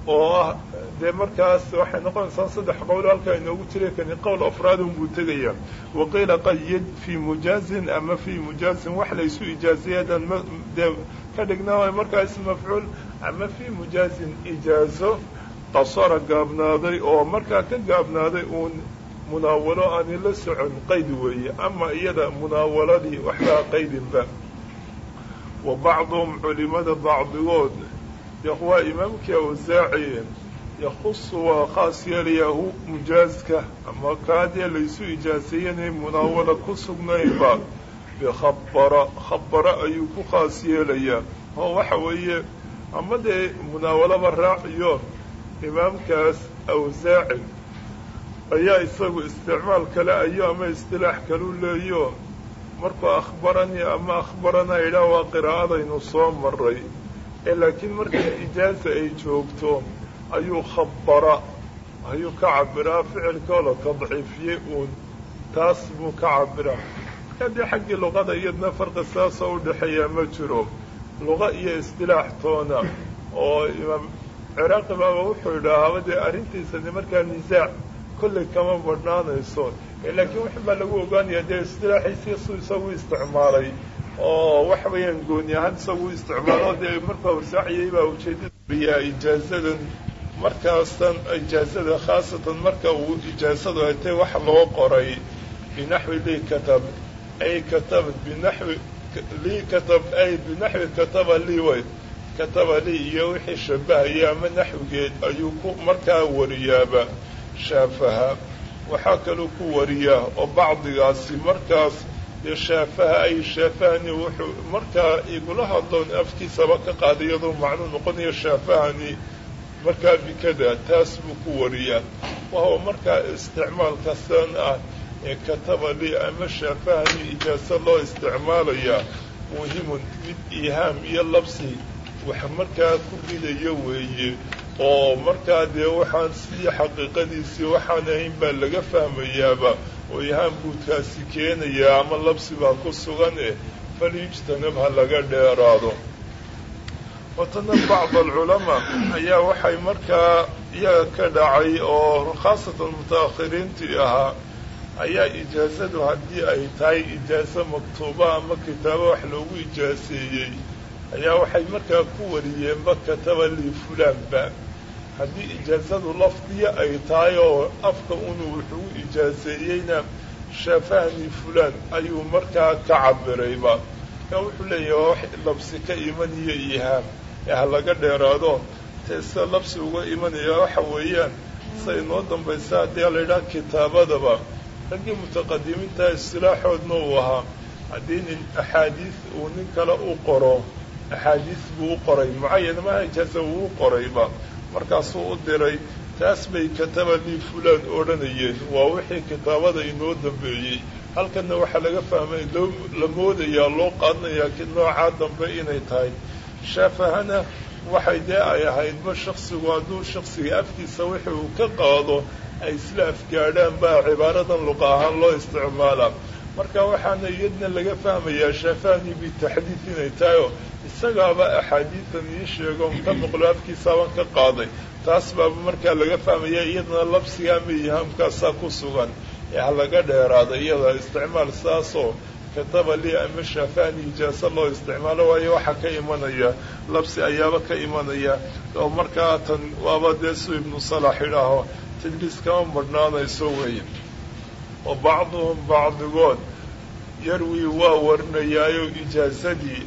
oo ah dee markaas waxay noqonaysaa saddex qowl halkaa inoogu jiray kani qowl afraadun buu tegaya. Waqiila qayid fii mujaazin ama fii mujaazin wax laysu ijaaziyadan dee ka dhignaa markaa ism mafcuul ama fii mujaazin ijaazo qasara gaabnaaday oo markaa ka gaabnaaday uun munaawalo aani la socon qayd weeye ama iyada munaawaladii waxbaa qaydinba. Wa bacduhum culimada bacdigood waa imaamkii awsaaci yakusu waa khaas yeelayahu mujaazka ama kaadee laysu ijaaseeyanay munaawala ku sugnaynba bikhabara khabara ayuu ku khaas yeelayaa oo waxa weeye ama dee munaawalaba raaciyo imaamkaas awsaaci ayaa isagu isticmaal kale ayo ama istilaax kalu leeyo markuu akhbaranii ama akhbarana idhaah waa qiraa'adaynu soo maray laakiin markay ijaaza ay joogto ayuu khabara ayuu ka cabiraa ficilkoo la tadciifiyey uun taas buu ka cabiraa markaa xaggii luqada iyadna farqi saasoo udhexeeya ma jiro luqa iyo istilaax toona oo imaam ciraaqi baaba wuxuu idhaahaba dee arrintiisani markaa nisaac kolley kama badhnaanayso laakiin wax baa lagu ogaanaya dee istilaaxiisii su isagu isticmaalay oo waxa weeyaan gooni ahaan isagu isticmaalo. Dee markuu awsaaciyey baa ujeedada ijaazadan. Markaastan ijaazada khaasatan marka uu ijaazadu ay tahay wax loo qoray. Binaxwi lii katab ay katabad binaxwi lii katab ay binaxwi kataba lii way kataba lii iyo wixii shabahaya ama naxwigeed ayuu ku markaa wariyaaba shaafaha. Waxaa kaluu ku wariyaa oo bacdigaasi markaas dee shaafaha ay shaafahani wuxuu markaa igula hadloon afkiisaba ka qaaday iyadoo macnuu noqonayo shaafahani markaa bikada taas buu ku wariyaa. Wahuwa markaa isticmaalka san ah ee kataba lii ama shaafahani ijaaso loo isticmaalayaa muhimun mid ihaam iyo labsi. Wax markaa ku ridayo weeye oo markaa dee waxaan sidii xaqiiqadiisii waxaan ahayn baa laga fahmayaaba oo ihaan guudkaasi keenayaa ama labsi baa ku sugan eh falyujtanab ha laga dheeraado watana bacd alculamaa ayaa waxay markaa iyaga ka dhacay oo khaasatan mutaakhiriintii ahaa ayaa ijaazadu haddii ay tahay ijaaso maktuuba ama kitaabo wax loogu ijaaseeyey ayaa waxay markaa ku wariyeenba kataba lii fulaanba haddii ijaazadu lafdiya ay tahay oo afka unu wuxuu ijaaseeyeyna shafahni fulaan ayuu markaa ka cabirayba markaa wuxuu leeyahay wax labsi ka imaniyo ihaam ee ha laga dheeraado. Tee labsi uga imanaya waxa weeyaan sida inoo dambaysa haddii laydhaha kitaabadaba. Raggii mutaqadimiinta istilaaxoodna uu ahaa. Haddii nin axaadiis uu nin kale u qoro axaadiis buu u qoray. Mucayan maha ijaaza uu u qorayba markaasuu u diray taas bay kataba lii fulaan odhanayeen. Waa wixii kitaabada inoo dambeeyey. Halkanna waxaa laga fahmay la moodayaa loo qaadanayaa noocaa dambe inay tahay. Shaafahana waxay dee ay ahaydba shaksigu hadduu shaksiga afkiisa wixi uu ka qaado ay isla afgaadhaan baa cibaaradan luqa ahaan loo isticmaalaa. Marka waxaana iyadna laga fahmayaa shaafahani bitaxdiid inay tahay oo isagaaba axaadiidan ii sheegoon ka afkiisaaban ka qaaday. Taas baaba markaa laga fahmaya iyadana labsiga ama ihaamkaasaa ku sugan. Ee ha laga dheeraada iyada isticmaal saasoo kataba lii ama shaafahani ijaaso loo isticmaalo waayo waxaa ka imanaya labsi ayaaba ka imanaya. Oo markaa tan waaba dee su ibnu salax idhaaho tadliis kama madhnaanayso weeye. Oo bacduhum bacdigood yarwii waa warinayaayo ijaazadii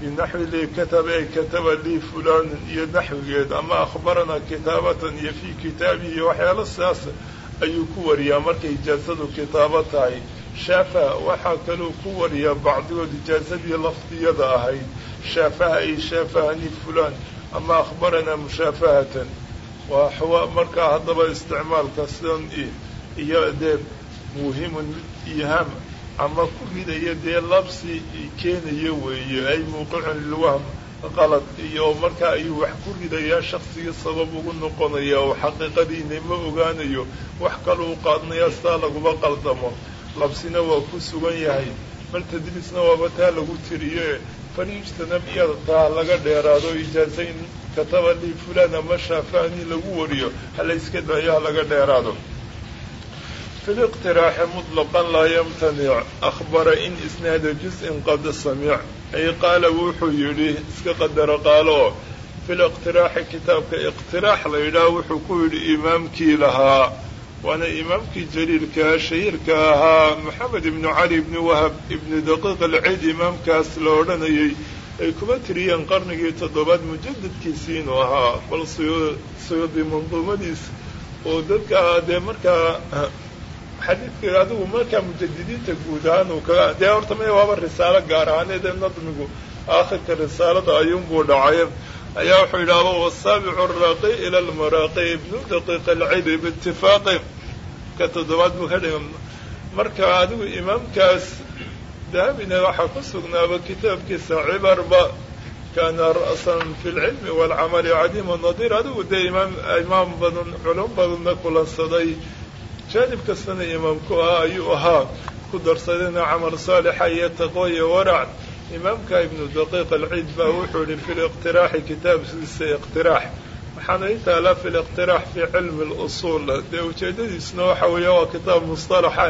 binaxwi lii kataba ay kataba lii fulaanin iyo naxwigeed ama akhbaranaa kitaabatan iyo fii kitaabihi iyo waxyaalo sidaas ayuu ku wariyaa markay ijaazadu kitaabo tahay shaafa waxaa kaluu ku wariyaa bacdigood ijaazadii lafdiyada ahayd shaafaha ay shaafahani fulaan ama akhbaranaa mushaafahatan waa markaa haddaba isticmaalka sidan iyo dee muhimun mid ihaam ama ku ridaya dee labsi keenaya weeye. Ay muuqicun lilwahm qalad iyo markaa ayuu wax ku ridayaa shaksigii sabab ugu noqonaya oo xaqiiqadiina ma ogaanayo wax kaluu qaadanayaa sidaa laguma qaldamo. Labsina waa ku sugan yahay. Bal tadliisna waaba taa lagu tiriye faliijtanab iyada taa laga dheeraado ijaaza in kataba lii fulan ama shaafani lagu wariyo hala iska daayo ha laga dheeraado fi liqtiraaxi muطlaqan laa yamtanic akhbara in isnaada juz-in qad samic ay qaala wuxuu yidhi iska qadaro qaalo fi liqtiraaxi kitaabka iqtiraax la yidhaah wuxuu ku yidhi imaamkii lahaa waana imaamkii jaliilkaa shahiirka ahaa maxamed ibnu cali ibni wahab ibni daqiiq alcid imaamkaas la odhanayay ay kuma tiriyeen qarnigii toddobaad mujadadkiisii inuu ahaa bal suyuudi manduumadiis oo dadka dee markaa xadiidka adigu markaa mujadidiinta guud ahaan uu kaga dee horta maya waaba risaalo gaar ahaaneed ee nadmigu aakhirka risaalada ayuunbuu dhacay ayaa wuxuu yidhaahdo wasaabicu araaqi ila almaraaqi ibnu daqiiq alcidi biitifaaqi ka toddobaad buu ka dhiga marka adigu imaamkaas dahabina waxaa ku sugnaaba kitaabkiisa cibarba kaana ra'san fi lcilmi waalcamali cadiima nadiir adigu dee imaam imaam badan culum badanna kulansaday jaanib kastana imaamku ah ayuu ahaa ku darsadayna camal saalixa iyo taqwo iyo warac imaamka ibnu daqiiq alciid baa wuxuu yihi fi liqtiraaxi kitaabkiisa iqtiraax waxaana i taalaa fi liqtiraax fi cilmi lusuul dee ujeedadiisna waxa weeye waa kitaab mustalaxa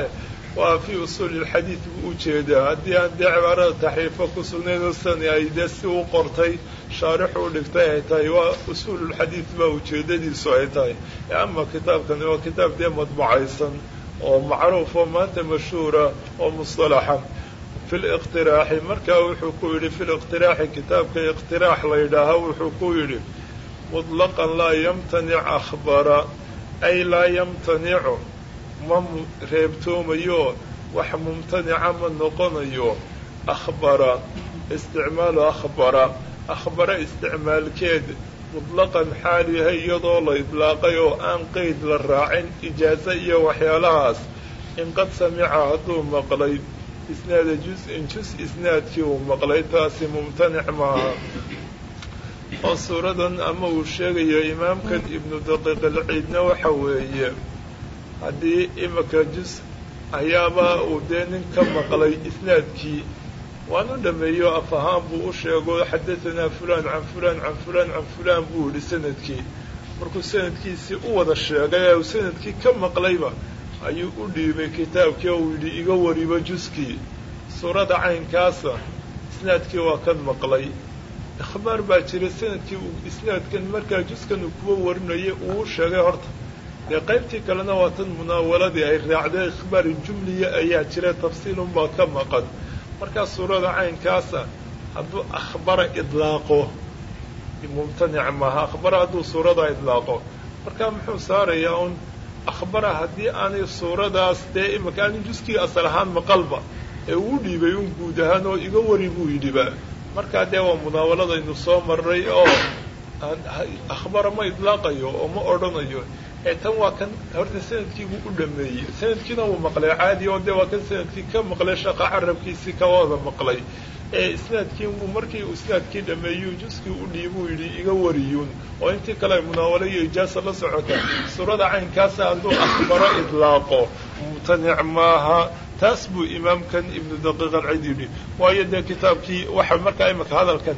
waa fii usuuli lxadiid buu u jeedaa haddii aan dee cibaarada taxriifo ku sugnayn sani ay dee si u qortay shaarixu u dhigtay ay tahay. Waa usuululxadiid baa ujeedadiisu ay tahay. Ama kitaabkani waa kitaab dee madbucaysan oo macruuf oo maanta mashhuura oo mustalaxa fi liqtiraaxi markaa wuxuu ku yidhi fi liqtiraaxi kitaabka iqtiraax la yidhaaha wuxuu ku yidhi muطlaqan laa yamtanic akhbara ay laa yamtanicu ma reebtoomayo wax mumtanica ma noqonayo. Akhbara isticmaalu akhbara. Akhbara isticmaalkeed muطlaqan xaal yahay iyadoo la idlaaqay oo aan qeyd la raacin ijaazo iyo waxyaalahaas. In qad samica hadduu maqlay isnaada juz-in juz isnaadkii uu maqlay taasi mumtanic maaha. Oo suuradan ama uu sheegayo imaamkan ibnu daqiiq alciidna waxa weeye haddii imika juz ayaaba uu dee nin ka maqlay isnaadkii waanu dhameeyo af ahaan buu u sheego xadatanaa fulaan can fulaan can fulaan can fulaan buu yihi sannadkii. Markuu sanadkiisii u wada sheegay ee uu sannadkii ka maqlayba ayuu u dhiibay kitaabkii uu yidhi iga wariba juskii. Suurada caynkaasa isnaadkii waa kan maqlay. Ikhbaar baa jira sannadkii uu isnaadkan markaa juskan uu kuwa warinayay uu u sheegay horta dee qaybtii kalena waa tan munaawaladii ay raacday ikhbaar jumliya ayaa jira tafsiilunbaa ka maqan. Markaa suurada caynkaasa hadduu akhbara idlaaqo mumtanic maaha akhbara hadduu suurada idlaaqo. Markaa muxuu saarayaa un akhbara haddii aanay suuradaas dee imika aanay juskii asal ahaan maqalba ee uu dhiibay un guud ahaan oo iga wari buu yidhiba. Markaa dee waa munaawaladaynu soo maray oo akhbara ma idlaaqayo oo ma odhanayo ee tan waa kan horta sannadkii buu u dhameeyey. Sanadkiina wuu maqlay caadi oo dee waa kan sannadkii ka maqlay shaqa carabkiisii ka wada maqlay. Ee isnaadkii markii uu isnaadkii dhameeyu juskii u dhiibuu yidhi iga wariyuun. Oo intii kale ay munaawalo iyo ijaasa la socota. Suurada caynkaasa hadduu akhbaro idlaaqo. Mumtanic maaha. Taas buu imaamkan ibnu daqiiq alcid yidhi. Waayo dee kitaabkii waxa markaa imika hadalkan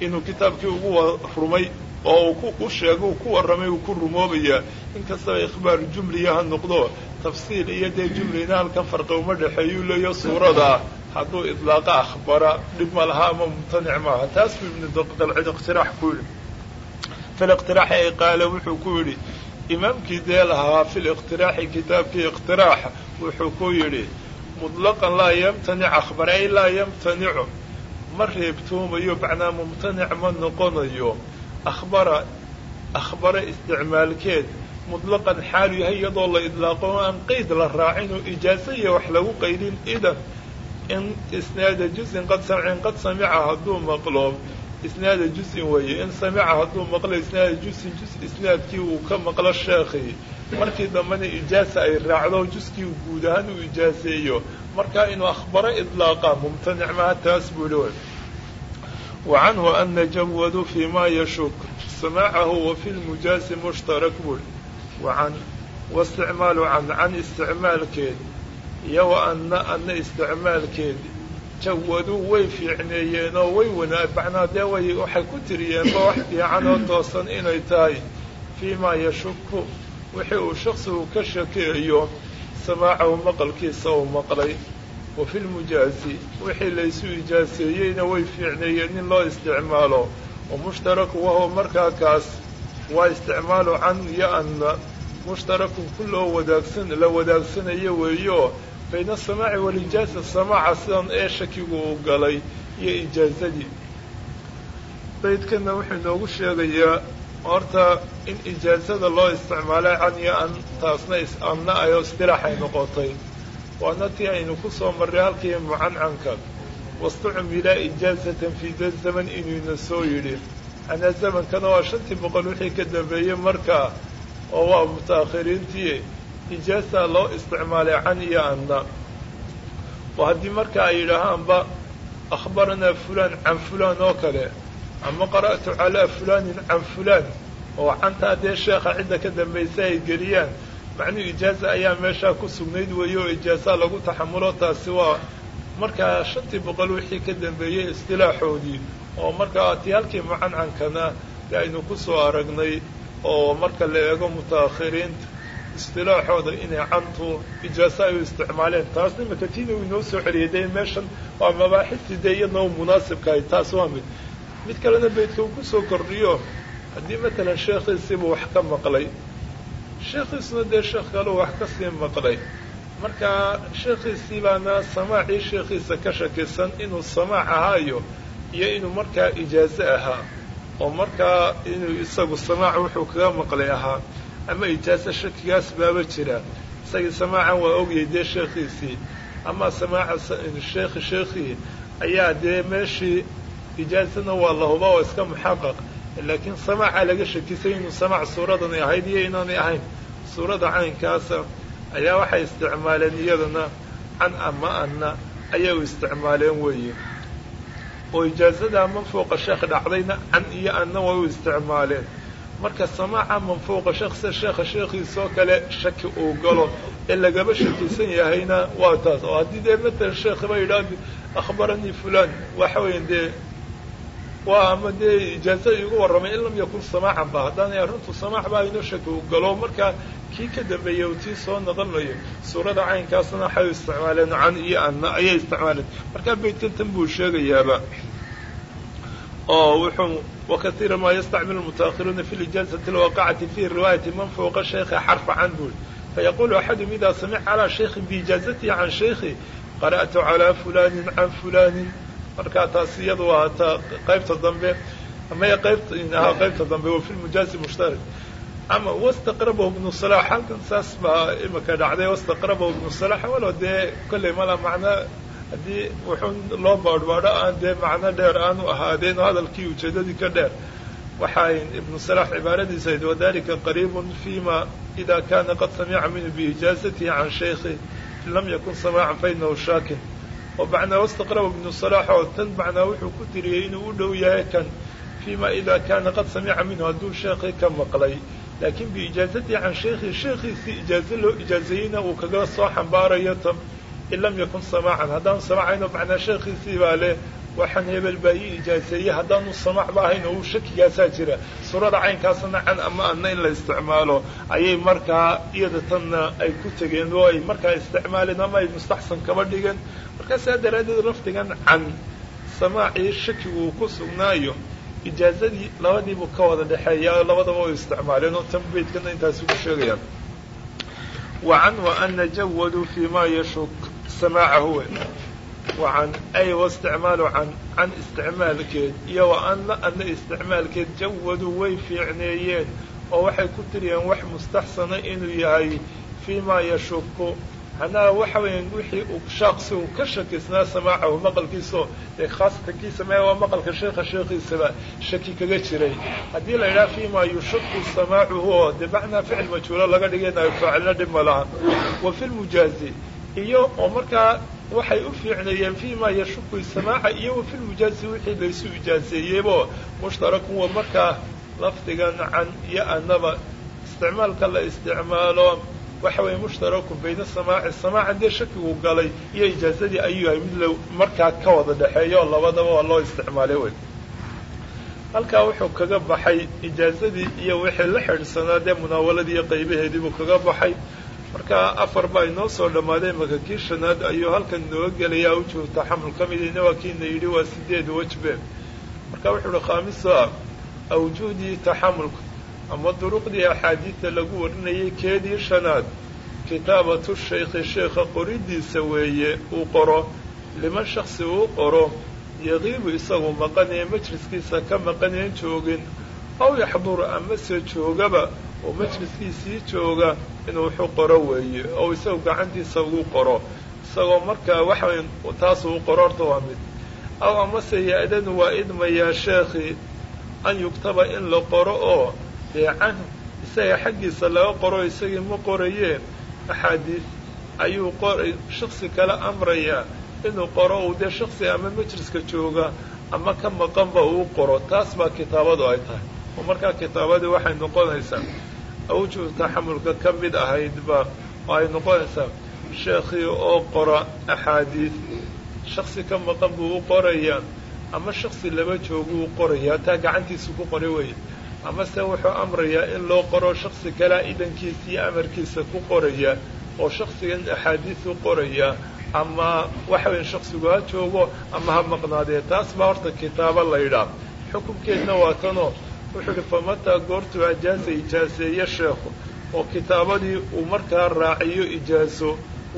inuu kitaabkii ugu rumay oo uu u sheego uu ku warramay uu ku rumoobayaa inkastaba ikhbaar jumliya ha noqdo tafsiil iyo dee jumlina halkan farqi uma dhexeeyuu leeyo suurada. Hadduu idlaaqa akhbara dhib ma laha ama mumtanic maaha taas buu ibnu daqiiq alcid iqtiraax ku yidhi. Fi liqtiraaxi ay qaale wuxuu ku yidhi imaamkii dee lahaa fi liqtiraaxi kitaabkii iqtiraaxa wuxuu ku yidhi muطlaqan laa yamtanic akhbara ay laa yamtanicu. Ma reebtoomayo macnaa mumtanic ma noqonayo akhbara akhbara isticmaalkeed muطlaqan xaalu yahay iyadoo la idlaaqo o aan qeyd la raacin oo ijaazo iyo wax lagu qaydin idan in isnaada juzin qad samcin qad samica hadduu maqlo isnaada juzin weeye in samica hadduu maqlo isnaada juzin juz isnaadkii uu ka maqlo sheekhii markii dambena ijaasa ay raacdo juskii uu guud ahaan uu ijaaseeyo markaa inuu akhbaro idlaaqa mumtanic maha taas buu yihi wa canhu ana jawadu fi ma yashuk samacahu wa fi lmujaasi mushtarak buu i wa can waisticmaalu can can isticmaalkeed iyo wa anna anna isticmaalkeed jawaduu way fiicneeyeen oo way wanaa macnaa dee way waxay ku tiriyeenba wax fiican oo toosan inay tahay fii maa yashuku wixii uu shaksigu ka shakeeyo samaacahu maqalkiisa uu maqlay wa fi lmujaazi wixii laysu ijaaseeyeyna way fiicneeyeen in loo isticmaalo. Wa mushtaraku wahuwa markaa kaas waa isticmaalu can iyo anna mushtarakun ku loo wadaagsan la wadaagsanayo weeyo. Bayna asamaaci walijaaza samaaca sidan ee shakigu uu galay iyo ijaazadii. Baydkana wuxuu inoogu sheegayaa horta in ijaazada loo isticmaalay can iyo an taasna anna ayo istilaaxay noqotay waana tii aynu ku soo marray halkii mucancanka. Wastucmila ijaazatan fii da zaman inuuna soo yidhi. Anaa zamankana waa shantii boqol wixii ka dambeeyey markaa oo waa mutaakhiriintii ijaazaa loo isticmaalay can iyo anna. Oo haddii marka ay yidhaahaanba akhbaranaa fulaan can fulaan oo kale ama qara'tu calaa fulaanin can fulaan. Oo cantaa dee sheekha cidda ka dambaysa ay geliyaan macnuu ijaaza ayaa meeshaa ku sugnayd weeye oo ijaazaa lagu taxamulo taasi waa markaa shantii boqol wixii ka dambeeyey istilaaxoodii oo markaa tii halkii mucancankana dee aynu ku soo aragnay oo marka la eego mutaakhiriinta istilaaxooda inay cantu ijaaso ay u isticmaaleen taasna imaka tiina uu inoo soo celiyay dee meeshan waa mabaaxistii dee iyadna u munaasibkahay taas waa mid. Mid kalena beydka uu ku soo kordhiyo haddii matalan sheekhiisiibuu wax ka maqlay sheekhiisuna dee sheekh kaleu wax ka sii maqlay. Marka sheekhiisii baana samaacii sheekhiisa ka shakisan inuu samaac ahaayo iyo inuu markaa ijaazo ahaa oo markaa inuu isagu samaac wuxuu kaga maqlay ahaa ama ijaazo shakigaas baaba jira. Isagii samaacan waa ogyay dee sheekhiisii ama samaaca sheekhi sheekhii ayaa dee meeshii ijaazana waa la huba oo iska muxaqaq laakiin samaaca laga shakisay inuu samaac suuradanay ahayd iyo inaanay ahayn suurada caynkaasa ayaa waxay isticmaaleen iyadana can ama anna ayay u isticmaaleen weeye. Oo ijaazada manfuuqa sheekh dhacdayna can iyo anna way u isticmaaleen. Marka samaaca manfuuqa sheekh sida sheekha sheekhiisoo kale shaki uu galo ee lagaba shakisan yahayna waa taas. Oo haddii dee matalan sheekhiba yidhaah akhbaranii fulaan. Waxa weya dee waa ama dee ijaaza igu warramay in lam yakun samaacan ba. Haddaanay arrintu samaac ba inoo shaki u galo markaa kii ka dambeeyey uu tii soo noqonayo suurada caynkaasna waxay u isticmaaleen can iyo anna ayay isticmaaleen. Markaa beydkan tan buu sheegayaaba. Oo wuxuu wakaiira maa yastacmilu mutaakhiruuna fi lijaazati alwaaqicati fi riwaayati man fowqa shaykhi xarfa can bul fayaqulu axadum idaa samica calaa shaykhin biijaazatihi can shaykhi qara'tu calaa fulaanin can fulaanin markaa taas iyadu waa ta qaybta dambe ama qaybta ahaa qaybta dambe wa fi lmujaazi mushtarak ama wastaqrabahu ibnu salax halkan saas baa imika dhacday wastaqrabahu ibnu salax walow dee kollay mala macno haddii wuxuu loo baadhbaadho aan dee macno dheer aanu ahaadeen oo hadalkii ujeedadii ka dheer waxay ibnu salax cibaaradiisa ahayd wadalika qariibun fima ida kana qad samica minhu biijaazatihi can shaykhi in lam yakun samaacan fainahu shaakin oo macnaa wastaqraba ibnu salax oo tan macnaa wuxuu ku tiriyey inuu u dhow yahay kan fima ida kana qad samica minhu hadduu sheekhii ka maqlay. Laakiin biijaazatihi can shaykhi sheekhiisii ijaazo loo ijaazeeyeyna uu kaga soo xambaarayo in lam yakun samaacan. Haddaanu samaacaynoo macnaa sheekhiisii baa leh waxaan hebel baa ii ijaazeeyey haddaanu samaac ba ahayn oo shakigaasaa jira. Suurada caynkaasna can ama anna in la isticmaalo ayay markaa iyada tanna ay ku tegeen oo ay markaa isticmaaleen ama ay mustaxsan kaba dhigeen. Markaa saa daraaddeed lafdigan can samaacii shakigu uu ku sugnaayo ijaazadii labadiibuu ka wada dhexeeya labadaba way isticmaaleen oo tan beydkana intaasi ku sheegayaan wacan wa ana jawaduu fi ma yashuk samaacahu wacan ay waisticmaalu can can isticmaalkeed iyo wa anna anna isticmaalkeed jawaduu way fiicneeyeen oo waxay ku tiriyeen wax mustaxsana inuu yahay fii ma yashuku hanaa waxa weeyaan wixii uu shaaqsi uu ka shakisnaa samaacahu maqalkiisao dee khaasatan kii sameeya waa maqalka sheekha sheekhiisaba shaki kaga jiray haddii la yidhaha fii ma yushaku samaacuhu oo dee macnaa ficil majhuulo laga dhigaynayo faacilna dhib ma wa iyo oo markaa waxay u fiicneeyeen fii ma yashuku samaaca iyo wa fi lmujaazi wixii laysu ijaazeeyeybo mushtarakun markaa lafdigan can iyo annaba isticmaalka la isticmaalo. Waxa weeye mushtarakun bayna samaaci samaaca dee shakigu galay. Iyo ijaazadii ayuu yahay mid markaa ka wada dhexeeya oo labadaba waa loo isticmaalay wey halkaa wuxuu kaga baxay ijaazadii iyo wixii la xidhsanaa dee munaawaladii iyo qaybaheedii buu kaga baxay marka afar baa inoo soo dhammaaday maka kii shanaad ayuu halkan nooga gelayaa ujuhu taxamul ka midina waa kiina yidhi waa sideed wejbe marka wuxuu uhi khaamisa awjuhdii taxamulka ama duruqdii axaadiidta lagu warinayay keedii shanaad kitaabatu shaykhi sheekha qoridiisa weeye uu qoro. Liman shaksi uu qoro yaqiibu isagu maqanee majliskiisa ka maqaneen joogin. Aw yaxduru amase joogaba oo majliskiisii jooga inuu wuxuu qoro weeye oo isagu gacantiisa ugu qoro. Isagoo markaa waxay taas uu qoro horta waa mid. Aw amase ya-danu waa idmayaa sheekhi an yugtaba in la qoro oo dee canhu isaga xaggiisa laga qoro isagii ma qorayee axaadiis ayuu qoray shaksi kale amrayaa inuu qoro uu dee shaksi ama majliska jooga ama ka maqanba uu qoro. Taas baa kitaabadu ay tahay. Oo markaa kitaabadii waxay noqonaysaa awjuh taxamulka ka mid ahaydba ay noqonaysaa sheekhii oo qora axaadiis shaksi ka maqan buu u qorayaa ama shaksi laba joogu u qorayaa taa gacantiisa ku qora weeye amase wuxuu amrayaa in loo qoro shaksi kalea idankiisa iyo amarkiisa ku qoraya oo shaksigan axaadiis u qoraya ama waxa weya shaksigu ha joogo ama ha maqnaadee taas baa horta kitaabo laydhaah xukunkeedna waa tanoo wuxuu uhi famataa goortuu ajaaza ijaaseeye sheekhu. Oo kitaabadii uu markaa raaciyo ijaaso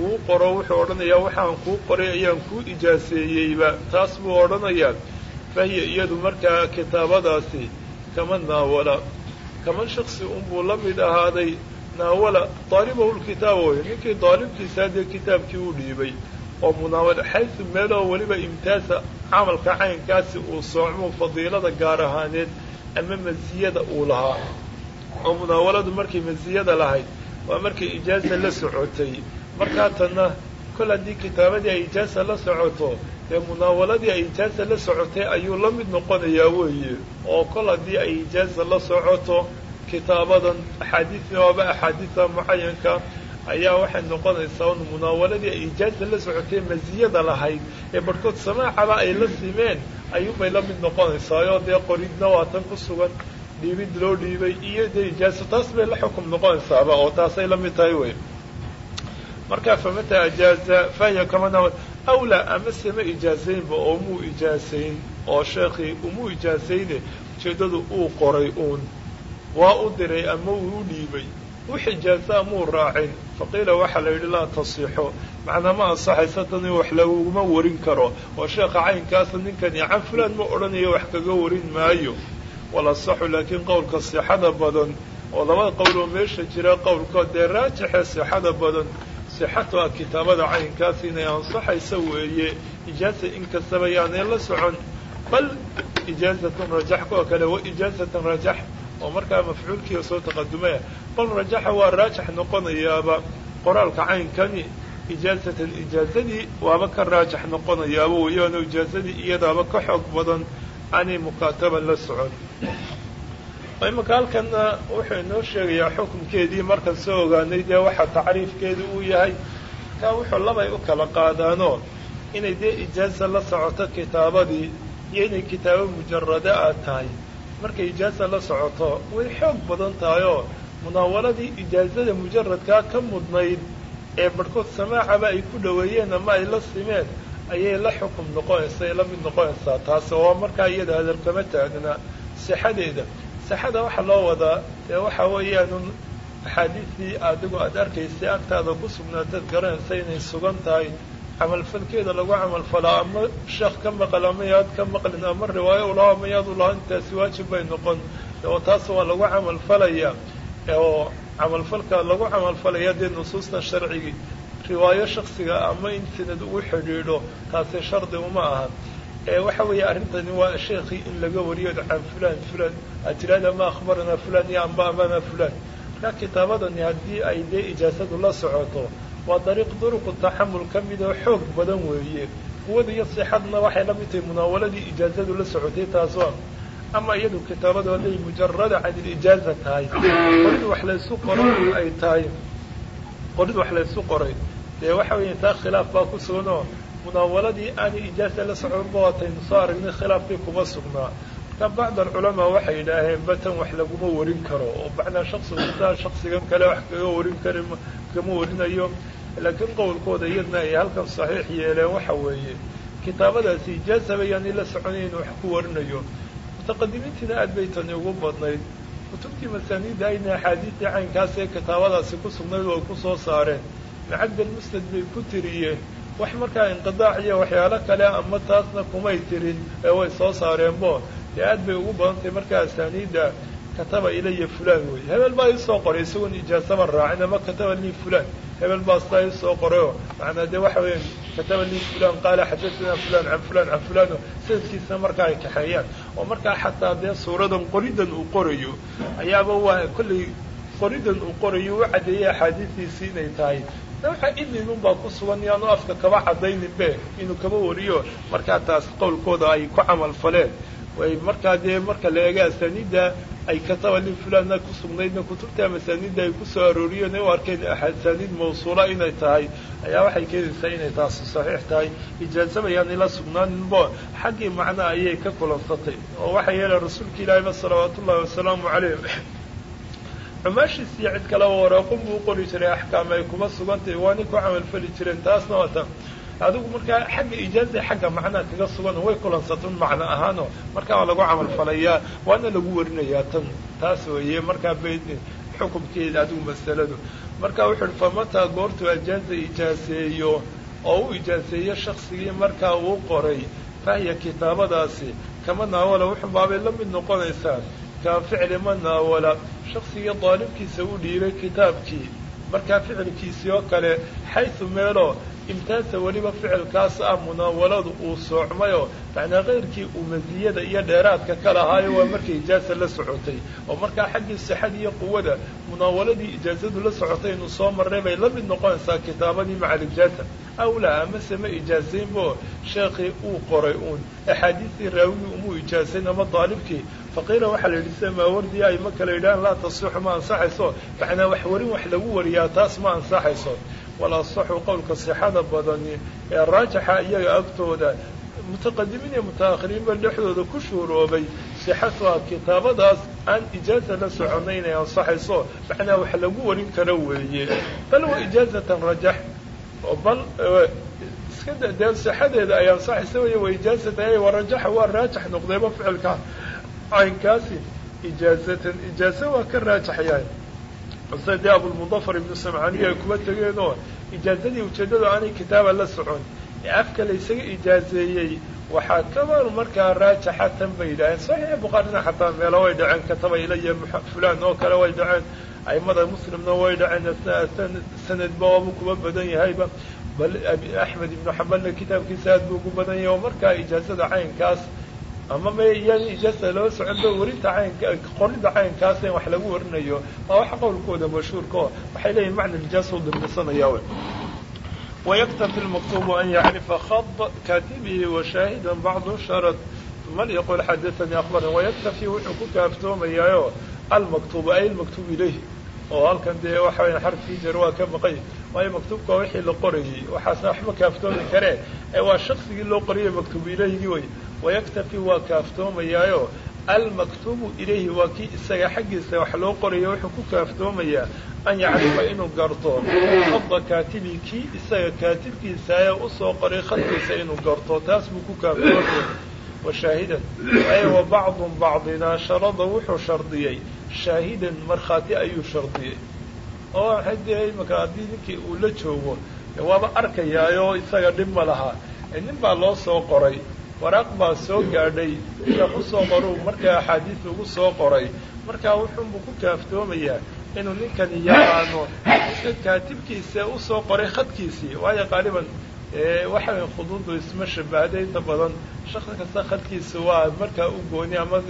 uu qoro wuxuu odhanayaa waxaan kuu qoray ayaan kuu ijaaseeyeyba taas buu odhanayaa. Fahiya iyadu markaa kitaabadaasi kama naawala. Kaman shaksi unbuu la mid ahaaday naawala daalibahu lkitaaba wey ninkii daalibkiisa haddee kitaabkii u dhiibay oo munaawala xaysu meeloo weliba imtaasa camalka caynkaasi uu soocmuu fadiilada gaar ahaaneed ama masiyada uu lahaa. Oo munaawaladu markay masiyada lahayd waa markay ijaasa la socotay. Markaa tanna kol haddii kitaabadii ay ijaasa la socoto dee munaawaladii ay ijaasa la socotay ayuu la mid noqonayaa weeye. Oo kol haddii ay ijaasa la socoto kitaabadan axaadiisna waaba axaadiista mucayanka ayaa waxay noqonaysaa un munaawaladii ay ijaasa la socotay masiyada lahayd ee barhkood samaacaba ay la simeen ayuunbay la mid noqonaysaayoo dee qoridna waa tan ku sugan dhiibid loo dhiibay iyo dee ijaaso taas bay la xukum noqonaysaaba oo taasay la mid tahay wey. Marka famataa ajaaza fahiya kamana awlaa amase ma ijaasaynba oo muu ijaasayn oo sheekhii umuu ijaasayne ujeeddadu uu qoray uun waa u diray ama uu u dhiibay wix ijaasaa muu raacin? Faqiila waxaa la yidhi laa tasixo macnaa ma ansaxaysa tan in wax laguma warin karo. Oo sheekha caynkaasa ninkani can fulaan ma odhanayo wax kaga warin maayo. Walasaxu laakiin qowlka sixada badan oo labada qowl oo meesha jira qowlkood dee raajixee sixada badan sixatu ah kitaabada caynkaas inay ansaxaysa weeye. Ijaasa inkastaba yaanay la socon bal ijaazatun rajax kuwa kale wa ijaazatan rajax oo markaa mafcuulkiiga soo taqadumaya bal rajaxa waa raajix noqonayaaba qoraalka caynkani ijaazatan ijaazadii waaba ka raajix noqonayaaba weyaano ijaazadii iyadaaba ka xoog badan aanay mukaataban la socon. Imanka halkanna wuxuu inoo sheegayaa xukunkeedii markaan soo ogaanay dee waxa tacriifkeedu uu yahay kaa wuxuu labay u kala qaadaanoo inay dee ijaaza la socoto kitaabadii iyo inay kitaabo mujarada ah tahay markay ijaaza la socoto way xoog badan tahay oo munaawaladii ijaazada mujaradkaa ka mudnayd ee barhkood samaacaba ay ku dhoweeyeen ama ay la simeen ayay la xukum noqonaysa ay la mid noqonaysaa taas oo markaa iyada hadal kama taagna sixadeeda. Sixada waxaa loo wadaa dee waxa weeyaanun axaadiistii adigu aada arkaysay agtaada ku sugnaataad garanaysa inay sugan tahay camalfalkeeda lagu camalfalaa ama sheekh ka maqal ama yaad ka maqlin ama riwaayo ulaha ama yaad ulahaa intaasi waajib bay noqon. Oo taas waa lagu camalfalaya oo camalfalka lagu camalfalaya dee nusuustan sharcigii riwaayo shaksiga ama in sanad ugu xidhiidho taasi shardi uma aha. Waxa weeye arrintani waa sheekii in laga wariyo can fulan fulan aad tirahda ma akhbaranaa fulan iyo amba amana fulan markaa kitaabadani haddii ay dee ijaasadu la socoto waa dariiq duruqu taxamul ka mid oo xoog badan weeye. Quwada iyo sixadna waxay la mid tahay munaawaladii ijaazadu la socotay taas waa ama iyadu kitaabadu hadday mujarada can ilijaaza tahay. Qorid wax laysu qoro ay tahay. Qorid wax laysu qoray. Dee waxa weeye taa khilaaf baa ku sugan oo munaawaladii aanay ijaaza la soconba waataynu soo aragnay khilaafkii kuma sugnaa marka bacd alculamaa waxay yidhaaheen batan wax laguma warin karo oo macnaa shaksigu sidaa shaksigan kale wax kaga warin kari kama warinayo. Laakiin qowlkooda iyadna ay halkan saxiix yeeleen waxa weeye. Kitaabadaasi ijaaza bayaanay la soconayn wax ku warinayo. Mutaqadimiintiina aad bay tani ugu badnayd. Kutubtii masaaniidda ayna axaadiistii caynkaas ee kitaabadaasi ku sugnayd oo ku soo saareen. Macabdel musnad bay ku tiriyeen. Wax markaa inqidaac iyo waxyaalo kale ama taasna kumay tirin ee way soo saareenbo dee aad bay ugu badantahay markaa asaaniidda kataba ilaya fulan wey hebel baa isoo qoray isagoon ijaasaba raacin ama kataba lii fulan hebel baa sidaa isoo qorayoo macnaa dee waxa weya kataba lii fulan qaala xadatanaa fulan can fulan can fulan sanadkiisa markaa ay kaxeeyaan. Oo markaa xataa dee suuradan qoridan uu qorayo ayaaba waa kollay qoridan uu qorayo u caddeeyay axaadiistiisii inay tahay. Waxa idninun baa ku sugan yaanu afka kaba caddayninbe inuu kaba wariyo. Markaa taas qowlkooda ay ku camal faleen way markaa dee marka la eega asaaniidda ay kataba lin fulanna ku sugnaydna kutubta masaaniidda ay ku soo arooriyeen ay u arkeen asaaniid mawsuula inay tahay. Ayaa waxay keenaysaa inay taasi saxiix tahay. Ijaazabayaan ila sugnaaninbo. Xaggii macnaa ayay ka kulansatay oo waxaa yeelay rasuulka ilaahiyba salawaatu ullahi wasalaamu calayh xumaashiis iyo cid kaleba waraaqun buu u qori jiray axkaam ay kuma sugantahay waanay ku camalfali jireen taasna waa tan adigu markaa xagga ijaaza xagga macnaa kaga sugan way kulansatun macno ahaanoo markaa waa lagu camalfalayaa waana lagu warinayaa tan. Taas weeye markaa ba xukumkeeda adigu masaladu. Marka wuxu uhi famataa goortuu ajaaza ijaaseeyo oo u ijaaseeyo shaksigii markaa uu qoray fahiya kitaabadaasi kama naawala. Wuxun baabay la mid noqonaysaa kaa ficli ma naawala. Shaksigii daalibkiisa u dhiibay kitaabkii. Markaa ficilkiisii oo kale xaysu meeloo imtaasa weliba ficilkaas ah munaawaladu uu soocmayoo macnaa keyrkii uu masiyada iyo dheeraadka ka lahaayo waa markay ijaaza la socotay. Oo markaa xaggii sixada iyo quwada munaawaladii ijaazadu la socotay inuu soo marray bay la mid noqonaysaa kitaabadii macalijaata awlaa amase ma ijaazaynbo sheekhii uu qoray uun. Axaadiistii raawigii umuu ijaazayn ama daalibkii. Faqiila waxaa la yidhi sida maawardiya ay ma kala yidhahaan laa tasixu ma ansaxayso. Macnaa wax warin wax lagu wariyaa taas ma ansaxayso wala asaxu qowlka sixada badani ee raajixa iyaga agtooda. Mutaqadimiin iyo mutaakhiriinba dhexdooda ku shuuroobay. Sixatuha kitaabadaas aan ijaaza la soconay inay ansaxayso. Macnaa wax lagu warin karo weeye. Bal wa ijaazatan rajax. Oo bal iska dee sixadeeda ay ansaxaysa wey wa ijaazata warajaxa waa raajax noqdayba ficilka. Caynkaasi ijaazatan ijaaza waa ka raajax ase dee abulmudafar ibnu samcaniya ay kuba tegeen oo ijaazadii ujeeddadu aanay kitaaba la socon. Ee afka la ysaga ijaazeeyey waxaa kaba markaa raajaxa tan bay yidhaaheen saxiix bukhaarina xataa meelo way dhaceen kataba ilaya fulan oo kale way dhaceen. Aimada muslimna way dhaceen sanadba waabuu kuba badan yahayba. Bal axmed ibnu xambalna kitaabkiisa aad buu ugu badan yahay oo markaa ijaazada caynkaas ama ma iyadii ijaasa loo soconba werinta cayn qorida caynkaasa wax lagu warinayo. Waa wax qowlkooda mashhuurkao waxay leeyihiin macna ijaasa u dimnisanaya w wayaktafi lmaktubu an yacrifa khad kaatibihi washaahida bacdu sharad man yaqul xadaanii akbaran wayaktafi wuxuu ku kaaftoomayaayo almaktubu ay oo halkan dee waxa weya xarfkii jar waa ka maqay waayo maktuubka waa wixii la qorayey waxaasna waxba kaaftoomi karee ee waa shaksigii loo qoriyay maktuubu ilayhigii wey wayaktafi waa kaaftoomayaayo almaktuubu ilayhi waa kii isaga xaggiisa wax loo qorayo wuxuu ku kaaftoomayaa an yacrifa inuu garto. Khada kaatibi kii isaga kaatibkiisa ee u soo qoray khadkiisa inuu garto. Taas buu ku kaaftoomaya washaahidan wa bacdun bacdinaa sharada wuxuu shardiyey shaahidan markhaati ayuu shardiyey oo waxay dee imaka haddii ninkii uu la joogo waaba arkayaayo isaga dhib ma laha nin baa loo soo qoray waraaq baa soo gaadhay sheekh u soo qoruu markaa axaadiis ugu soo qoray markaa wuxuunbuu ku kaaftoomayaa inuu ninkani yaqaano ninka kaatibkiisa u soo qoray khadkiisii waayo qaaliban waxa way khuduudu isma shabahday inta badan. Shaqsi kasta khadkiisa waa markaa u gooni ama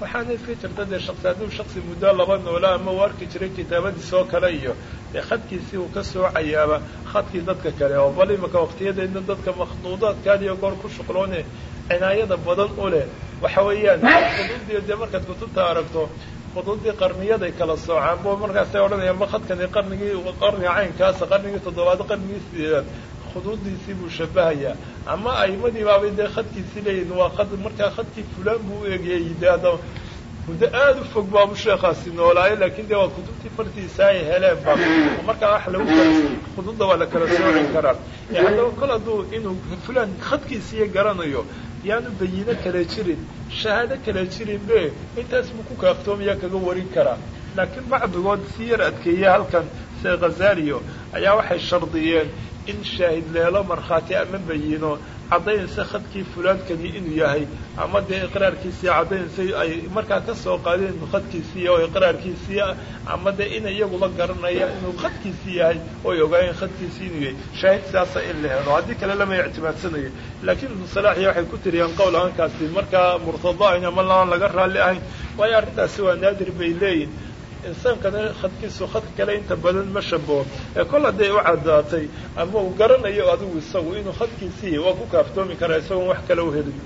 waxaana iska jirta dee shaqsi hadduu shaksi muddo laba noola ama u arki jiray kitaabadiis oo kale iyo dee khadkiisii uu ka soocayaaba khadkii dadka kale. Oo bal imaka waqtiyadeedna dadka makhduudaadkaadiyo goor ku shuqloone cinaayada badan u leh. Waxa weeyaan khuduudiyo dee markaad kutubta aragto khuduuddii qarniyaday kala soocaan bo markaasay odhanayaan ma khadkani qarnigii qarniga caynkaasa qarnigii toddobaad qarnigii sideedaad khuduuddiisii buu shabahayaa ama a'imadii baabay dee khadkiisii leeyihiin waa khad markaa khadkii fulaan buu u de hadda muddo aada u fog baabu sheekhaasi noolaayo laakiin dee waa kutubtii fartiisa ay heleen ba markaa wax lagu khuduudda waa la kala sooci karaa ee haddaba kol hadduu inuu fulaan khadkiisiiyo garanayo yaanu bayino kala jirin shahaado kala jirin be intaas buu ku kaaftoomayaa kaga warin karaa laakiin bacdigood si yar adkeeya halkan see khazaliyo ayaa waxay shardiyeen in shaahid leelo markhaati ama bayino caddaynaysa khadkii fulaankani inuu yahay ama dee iqraarkiisii caddaynaysa ay markaa ka soo qaadeen khadkiisii oo iqraarkiisii ama dee ina iyaguba garanaya inuu khadkiisii yahay oy ogaayeen khadkiisii inuu yahay. Shaahid sidaasa in la helo. Haddii kale lama ictimaadsanayo. Laakiin ibnu salaaxiya waxay ku tiriyaan qowl aankaasi markaa murtado ama laan laga raalli ahayn waayo arrintaasi waa naadir bay leeyihiin insaankana khadkiisu khadka kale inta badan ma shabaho ee kol hadday u caddaatay ama uu garanayo adigu isagu inuu khadkiisii waa ku kaaftoomi karaa isagoon wax kale u helin.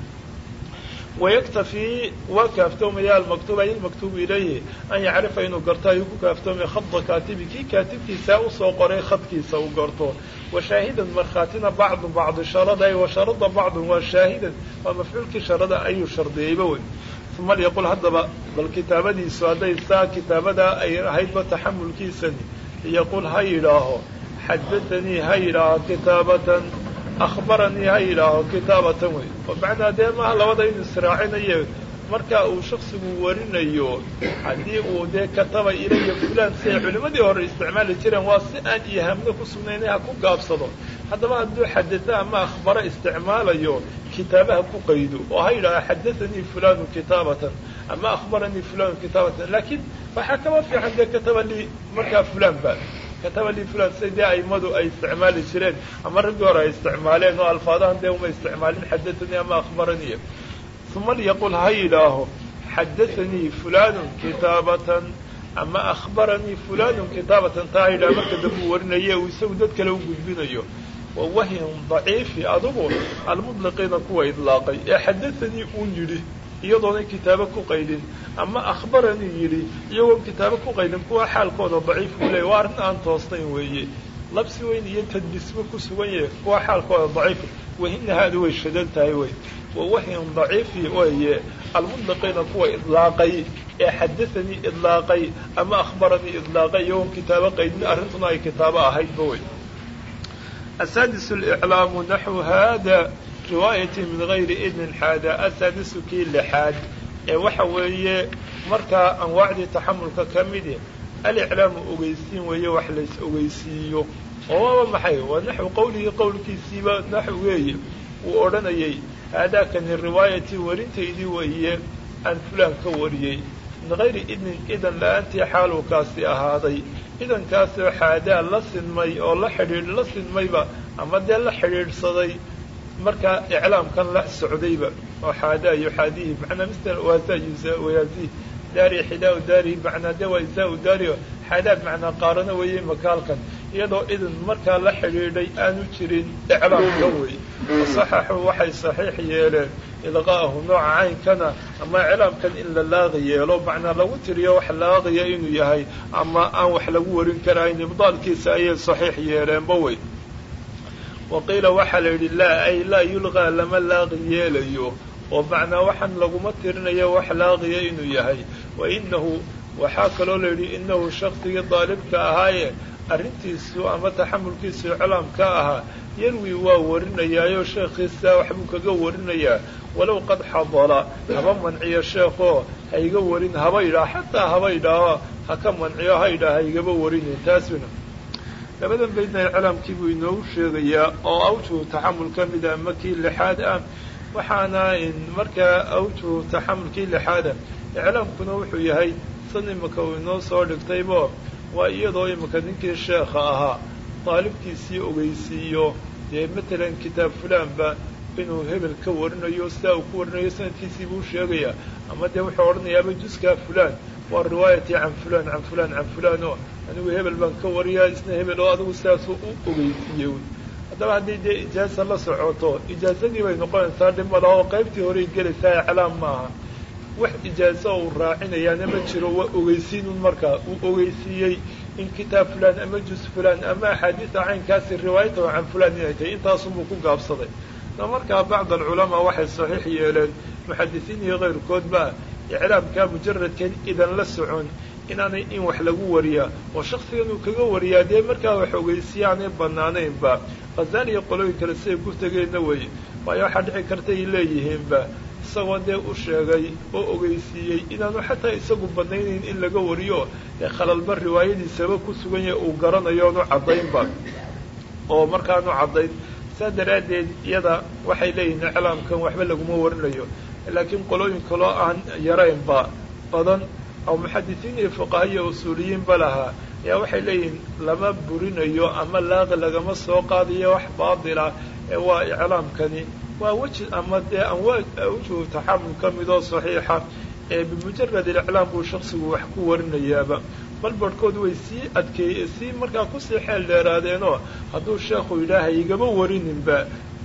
Wayaktafii waa kaaftoomaya almaktuuba ilmaktuubu ilayhi an yacrifa inuu garto ayuu ku kaaftoomaya khada kaatibi. Kii kaatibkiisaa u soo qoray khadkiisa uu garto. Wa shaahidan markhaatina bacdu bacdi sharada wa sharada bacdun waa shaahidan waa mafcuulkii sharada ayuu shardiyeyba wey uma lyaqul haddaba bal kitaabadiisu hadday saa kitaabadaa ay ahaydba taxamulkiisani yaqul ha yidhaaho xadaanii ha yidhaaho kitaabatan akhbaranii ha yidhaaho kitaabatan wey. Oo macnaa dee maaha labada inu israacinaye marka uu shaksigu warinayo haddii uu dee kataba ilaya fulaan si ay culimadii hore isticmaali jireen waa si aan ihaamno ku sugnaynay ha ku gaabsado. Haddaba hadduu xadada ama akhbaro isticmaalayo kitaabaha ku qaydo oo ha yidhaha xadaanii fulanu kitaabatan ama akhbaranii fulanu kitaabatan laakiin waxaa kaba fiican dee kataba lii markaa fulan ba kataba lii fulan si dee aimadu ay isticmaali jireen ama raggii hore ay isticmaaleen oo alfaadahan dee uma isticmaalin xadaanii ama akhbaranii uma lyaqul ha yidhaaho xadaanii fulanu kitaabatan ama akhbaranii fulanu kitaabatan taa ha yidhaha marka dambu warinaye uu isagu dad kale u gudbinayo wa wahyun daciifi adugu almudliqiina kuwa idlaaqay ee xadaanii uun yidhi iyadoonay kitaabo ku qaydin ama akhbaranii yidhi iyagoon kitaabo ku qaydin kuwa xaalkooda daciif uu leeyay waa arrin aan toosnayn weeye. Labsi weyn iyo tadbisba ku sugan yahay kuwa xaalkooda daciif wahina haadu way shadan tahay wey wa wahyun daciifi weeye. Almudliqiina kuwa idlaaqay ee xadaanii idlaaqay ama akhbaranii idlaaqay iyagoon kitaabo qaydin arrintuna ay kitaabo ahaydba wey asaadis aliclaamu naxwu haada riwaayati min gayri idnin xaada asaadisu kii lixaad ee waxa weeye markaa anwaacdii taxamulka ka midi aliclaamu ogeysiin weeye wax lays ogeysiiyo oo waaba maxay waa naxwu qowlihii qowlkiisiiba naxw weeye wuu odhanayay haadaakani riwaayati warintaydii weeye aan fulaan ka wariyey min gayri idnin idan la'aantii xaaluu kaasi ahaaday idankaasoo xaadaa la sinmay oo la xidhiidh la sinmayba ama dee la xidhiidhsaday markaa iclaamkan la socdayba oo xaadaa yuxaadihi macnaa misl waasaa wayaazi daari xidaa daarihi macnaa dee waa isaa daari xaadaa macnaa qaarano weeye makaalkan iyadoo idin markaa la xidhiidhay aanu jirin iclaamka wey wasaxaxuu waxay saxiix yeeleen ilqa'ahu nooca caynkana ama iclaamkan in la laaqi yeelo macnaa lagu tiriyo wax laaqiya inuu yahay ama aan wax lagu warin karayn ibdaalkiisa ayay saxiix yeeleenba wey. Waqiila waxaa la yidhi laa ay laa yulqaa lama laaqi yeelayo oo macnaa waxaan laguma tirinayo wax laaqiya inuu yahay. Wa inahu waxaa kaloo la yidhi inahu shaksigii daalibka ahaaye arrintiisu ama taxamulkiisu iclaamka ahaa yarwi waa warinayaayo sheekhiisa waxbuu kaga warinayaa walow qad xadala haba manciyo sheekoo ha iga warin haba yidhaha xataa haba yidhaaho ha ka manciyo ha yidhaha ha igaba warinin taasuna labadan baydna iclaamkii buu inoogu sheegayaa oo awjuhu taxamul ka mida ama kii lixaad ah. Waxaana markaa awjuhu taxamulkii lixaada iclaamkuna wuxuu yahay san imika uu inoo soo dhigtaybo waa iyadoo imika ninkii sheekha ahaa daalibkiisii ogeysiiyo dee matalan kitaab fulaanba inuu hebel ka warinayo sidaa uu ku warinayo sanadkiisii buu sheegayaa ama dee wuxuu odhanayaaba juskaa fulaan. Waa riwaayatii can fulaan can fulaan can fulaan oo anigu hebel baan ka wariyaa isna hebel oo adigu sidaasuu u ogeysiiyey. Haddaba haddii dee ijaaza la socoto ijaazadii bay noqonaysaa dhib malaha oo qaybtii horey gelaysaa iclaam maaha wax ijaazo uu raacinayaana ma jiro waa ogeysiinun markaa uu ogeysiiyey in kitaab fulan ama juz fulan ama axaadiida caynkaasi riwaayatahu can fulan inay tahay intaasunbuu ku gaabsaday markaa bacd alculamaa waxay saxiix yeeleen muxadisiin iyo kayrkoodba iclaamkaa mujaradkan idan la socon inaanay in wax lagu wariyaa. Oo shaksigan uu kaga wariyaa dee markaa wax ogeysiya aanay banaanaynba khazaali iyo qolooyin kale siday ku tegeenna weye waayo waxaa dhici karta ay leeyihiinba. Isagoo dee u sheegay oo ogeysiiyey inaanu xataa isagu banaynayn in laga wariyo ee khalalba riwaayadiisaba ku sugan yahay uu garanayo oonu caddaynba. Oo markaanu caddayn saa daraaddeed iyada waxay leeyihiin iclaamkan waxba laguma warinayo laakiin qolooyin kaloo aan yaraynba badan oo muxadisiin iyo fuqaha iyo usuuliyiinba lahaa. Ayaa waxay leeyihiin lama burinayo ama laaqi lagama soo qaadayo wax baatila ee waa iclaamkani. Waa weji ama dee anwaa wejhu taxamul ka midoo saxiixa ee bimujarad iliclaam buu shaksigu wax ku warinayaaba bal barhkood way sii adkeeye sii markaa ku sii xeel dheeraadeenoo hadduu sheekhu yidhaaha igama warininba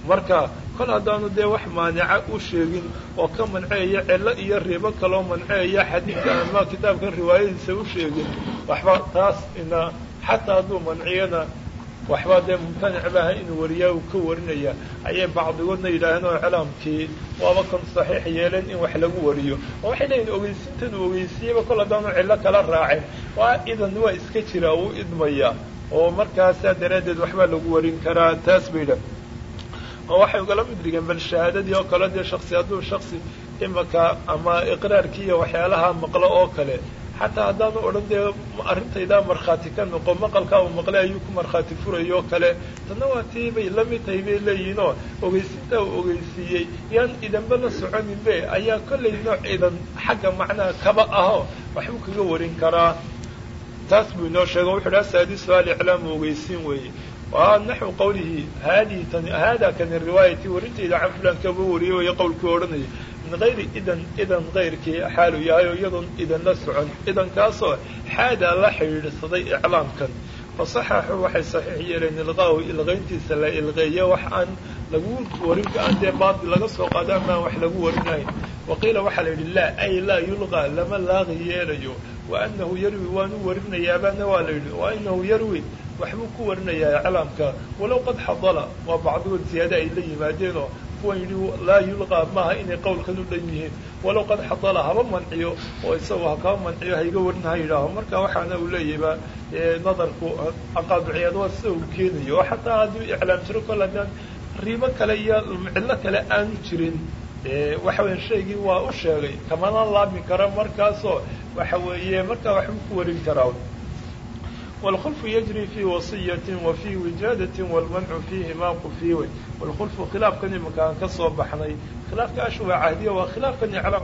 marka kol haddaanu dee wax maanica u sheegin oo ka manceeya cello iyo ribo kaloo manceeya xadiidka ama kitaabkan riwaayadiisa u sheegin waxba taas ina xataa hadduu manciyana waxba dee mumtanic maaha inuu wariyaa uu ka warinaya. Ayay bacdigoodna yidhaaheen oo iclaamkii waaba kan saxiix yeeleen in wax lagu wariyo. Oo waxay leeyihiin ogeysintan uu ogeysiyeyba kol haddaanu cillo kala raacin. Waa idan waa iska jira uu idmaya. Oo markaasaa daraaddeed waxbaa lagu warin karaa taas bay idha oo waxay ugala mid dhigeen bal shahaadadii oo kale dee shaksi hadduu shaksi imaka ama iqraarkii iyo waxyaalaha maqlo oo kale xataa haddaanu odhan dee arrintaydaa markhaati ka noqo maqalkaa uu maqlay ayuu ku markhaati furayoo kale. Tanna waa tii bay la mid tahay bay leeyihiin oo ogeysintaa uu ogeysiiyey. Yaan idanba la soconinbe ayaa kollay nooc idan xagga macnaha kaba aho waxbuu kaga warin karaa. Taas buu inoo sheego wuxu uhi asaadisu aliclaamu ogeysiin weeye. Waa naxwu qawlihi haadihi tani haada kani riwaayati warintayda can fulan kaba wariyey waya qowlkii odhanaya min gayri idan idan kayrkii xaalu yahay oo iyadoon idan la socon idankaasoo xaadaa la xidhiidhsaday iclaamkan. Fasaxaxu waxay saxiix yeeleen ilqaahu ilqayntiisa la ilqeeye wax aan lagu warin aan dee baati laga soo qaado amaan wax lagu warinayn. Waqiila waxaa la yidhi laa ay laa yulqaa lama laaqi yeelayo. Wa anahu yarwi waanu warinayaabana waa la yidhi wa yarwi waxbuu ku warinayaa iclaamka. Walow qad xadala waa bacdigood ziyaade ay la yimaadeenoo kuwan yidhi laa yulqaa maaha inay qowlkan u dhan yihiin. Walow qad xadala haba manciyo oo isagoo hakaba manciyo hayga warin ha yidhaaho. Marka waxaana uu leeyahba nadarku aqaaduciyaad waa sida uu keenayo. Xataa hadduu iclaam jiro kol haddaan riibo kale iyo cillo kale aanu jirin waxa weya shaygii waa u sheegay kamana laabmi kara markaasoo waxa weeye markaa waxbuu ku warin karaa والخلف يجري في وصية وفي وجادة والمنع فيه ما قفيه والخلف خلاف كان مكان كصوب بحني خلاف كأشوى عهدية وخلاف كان يعلم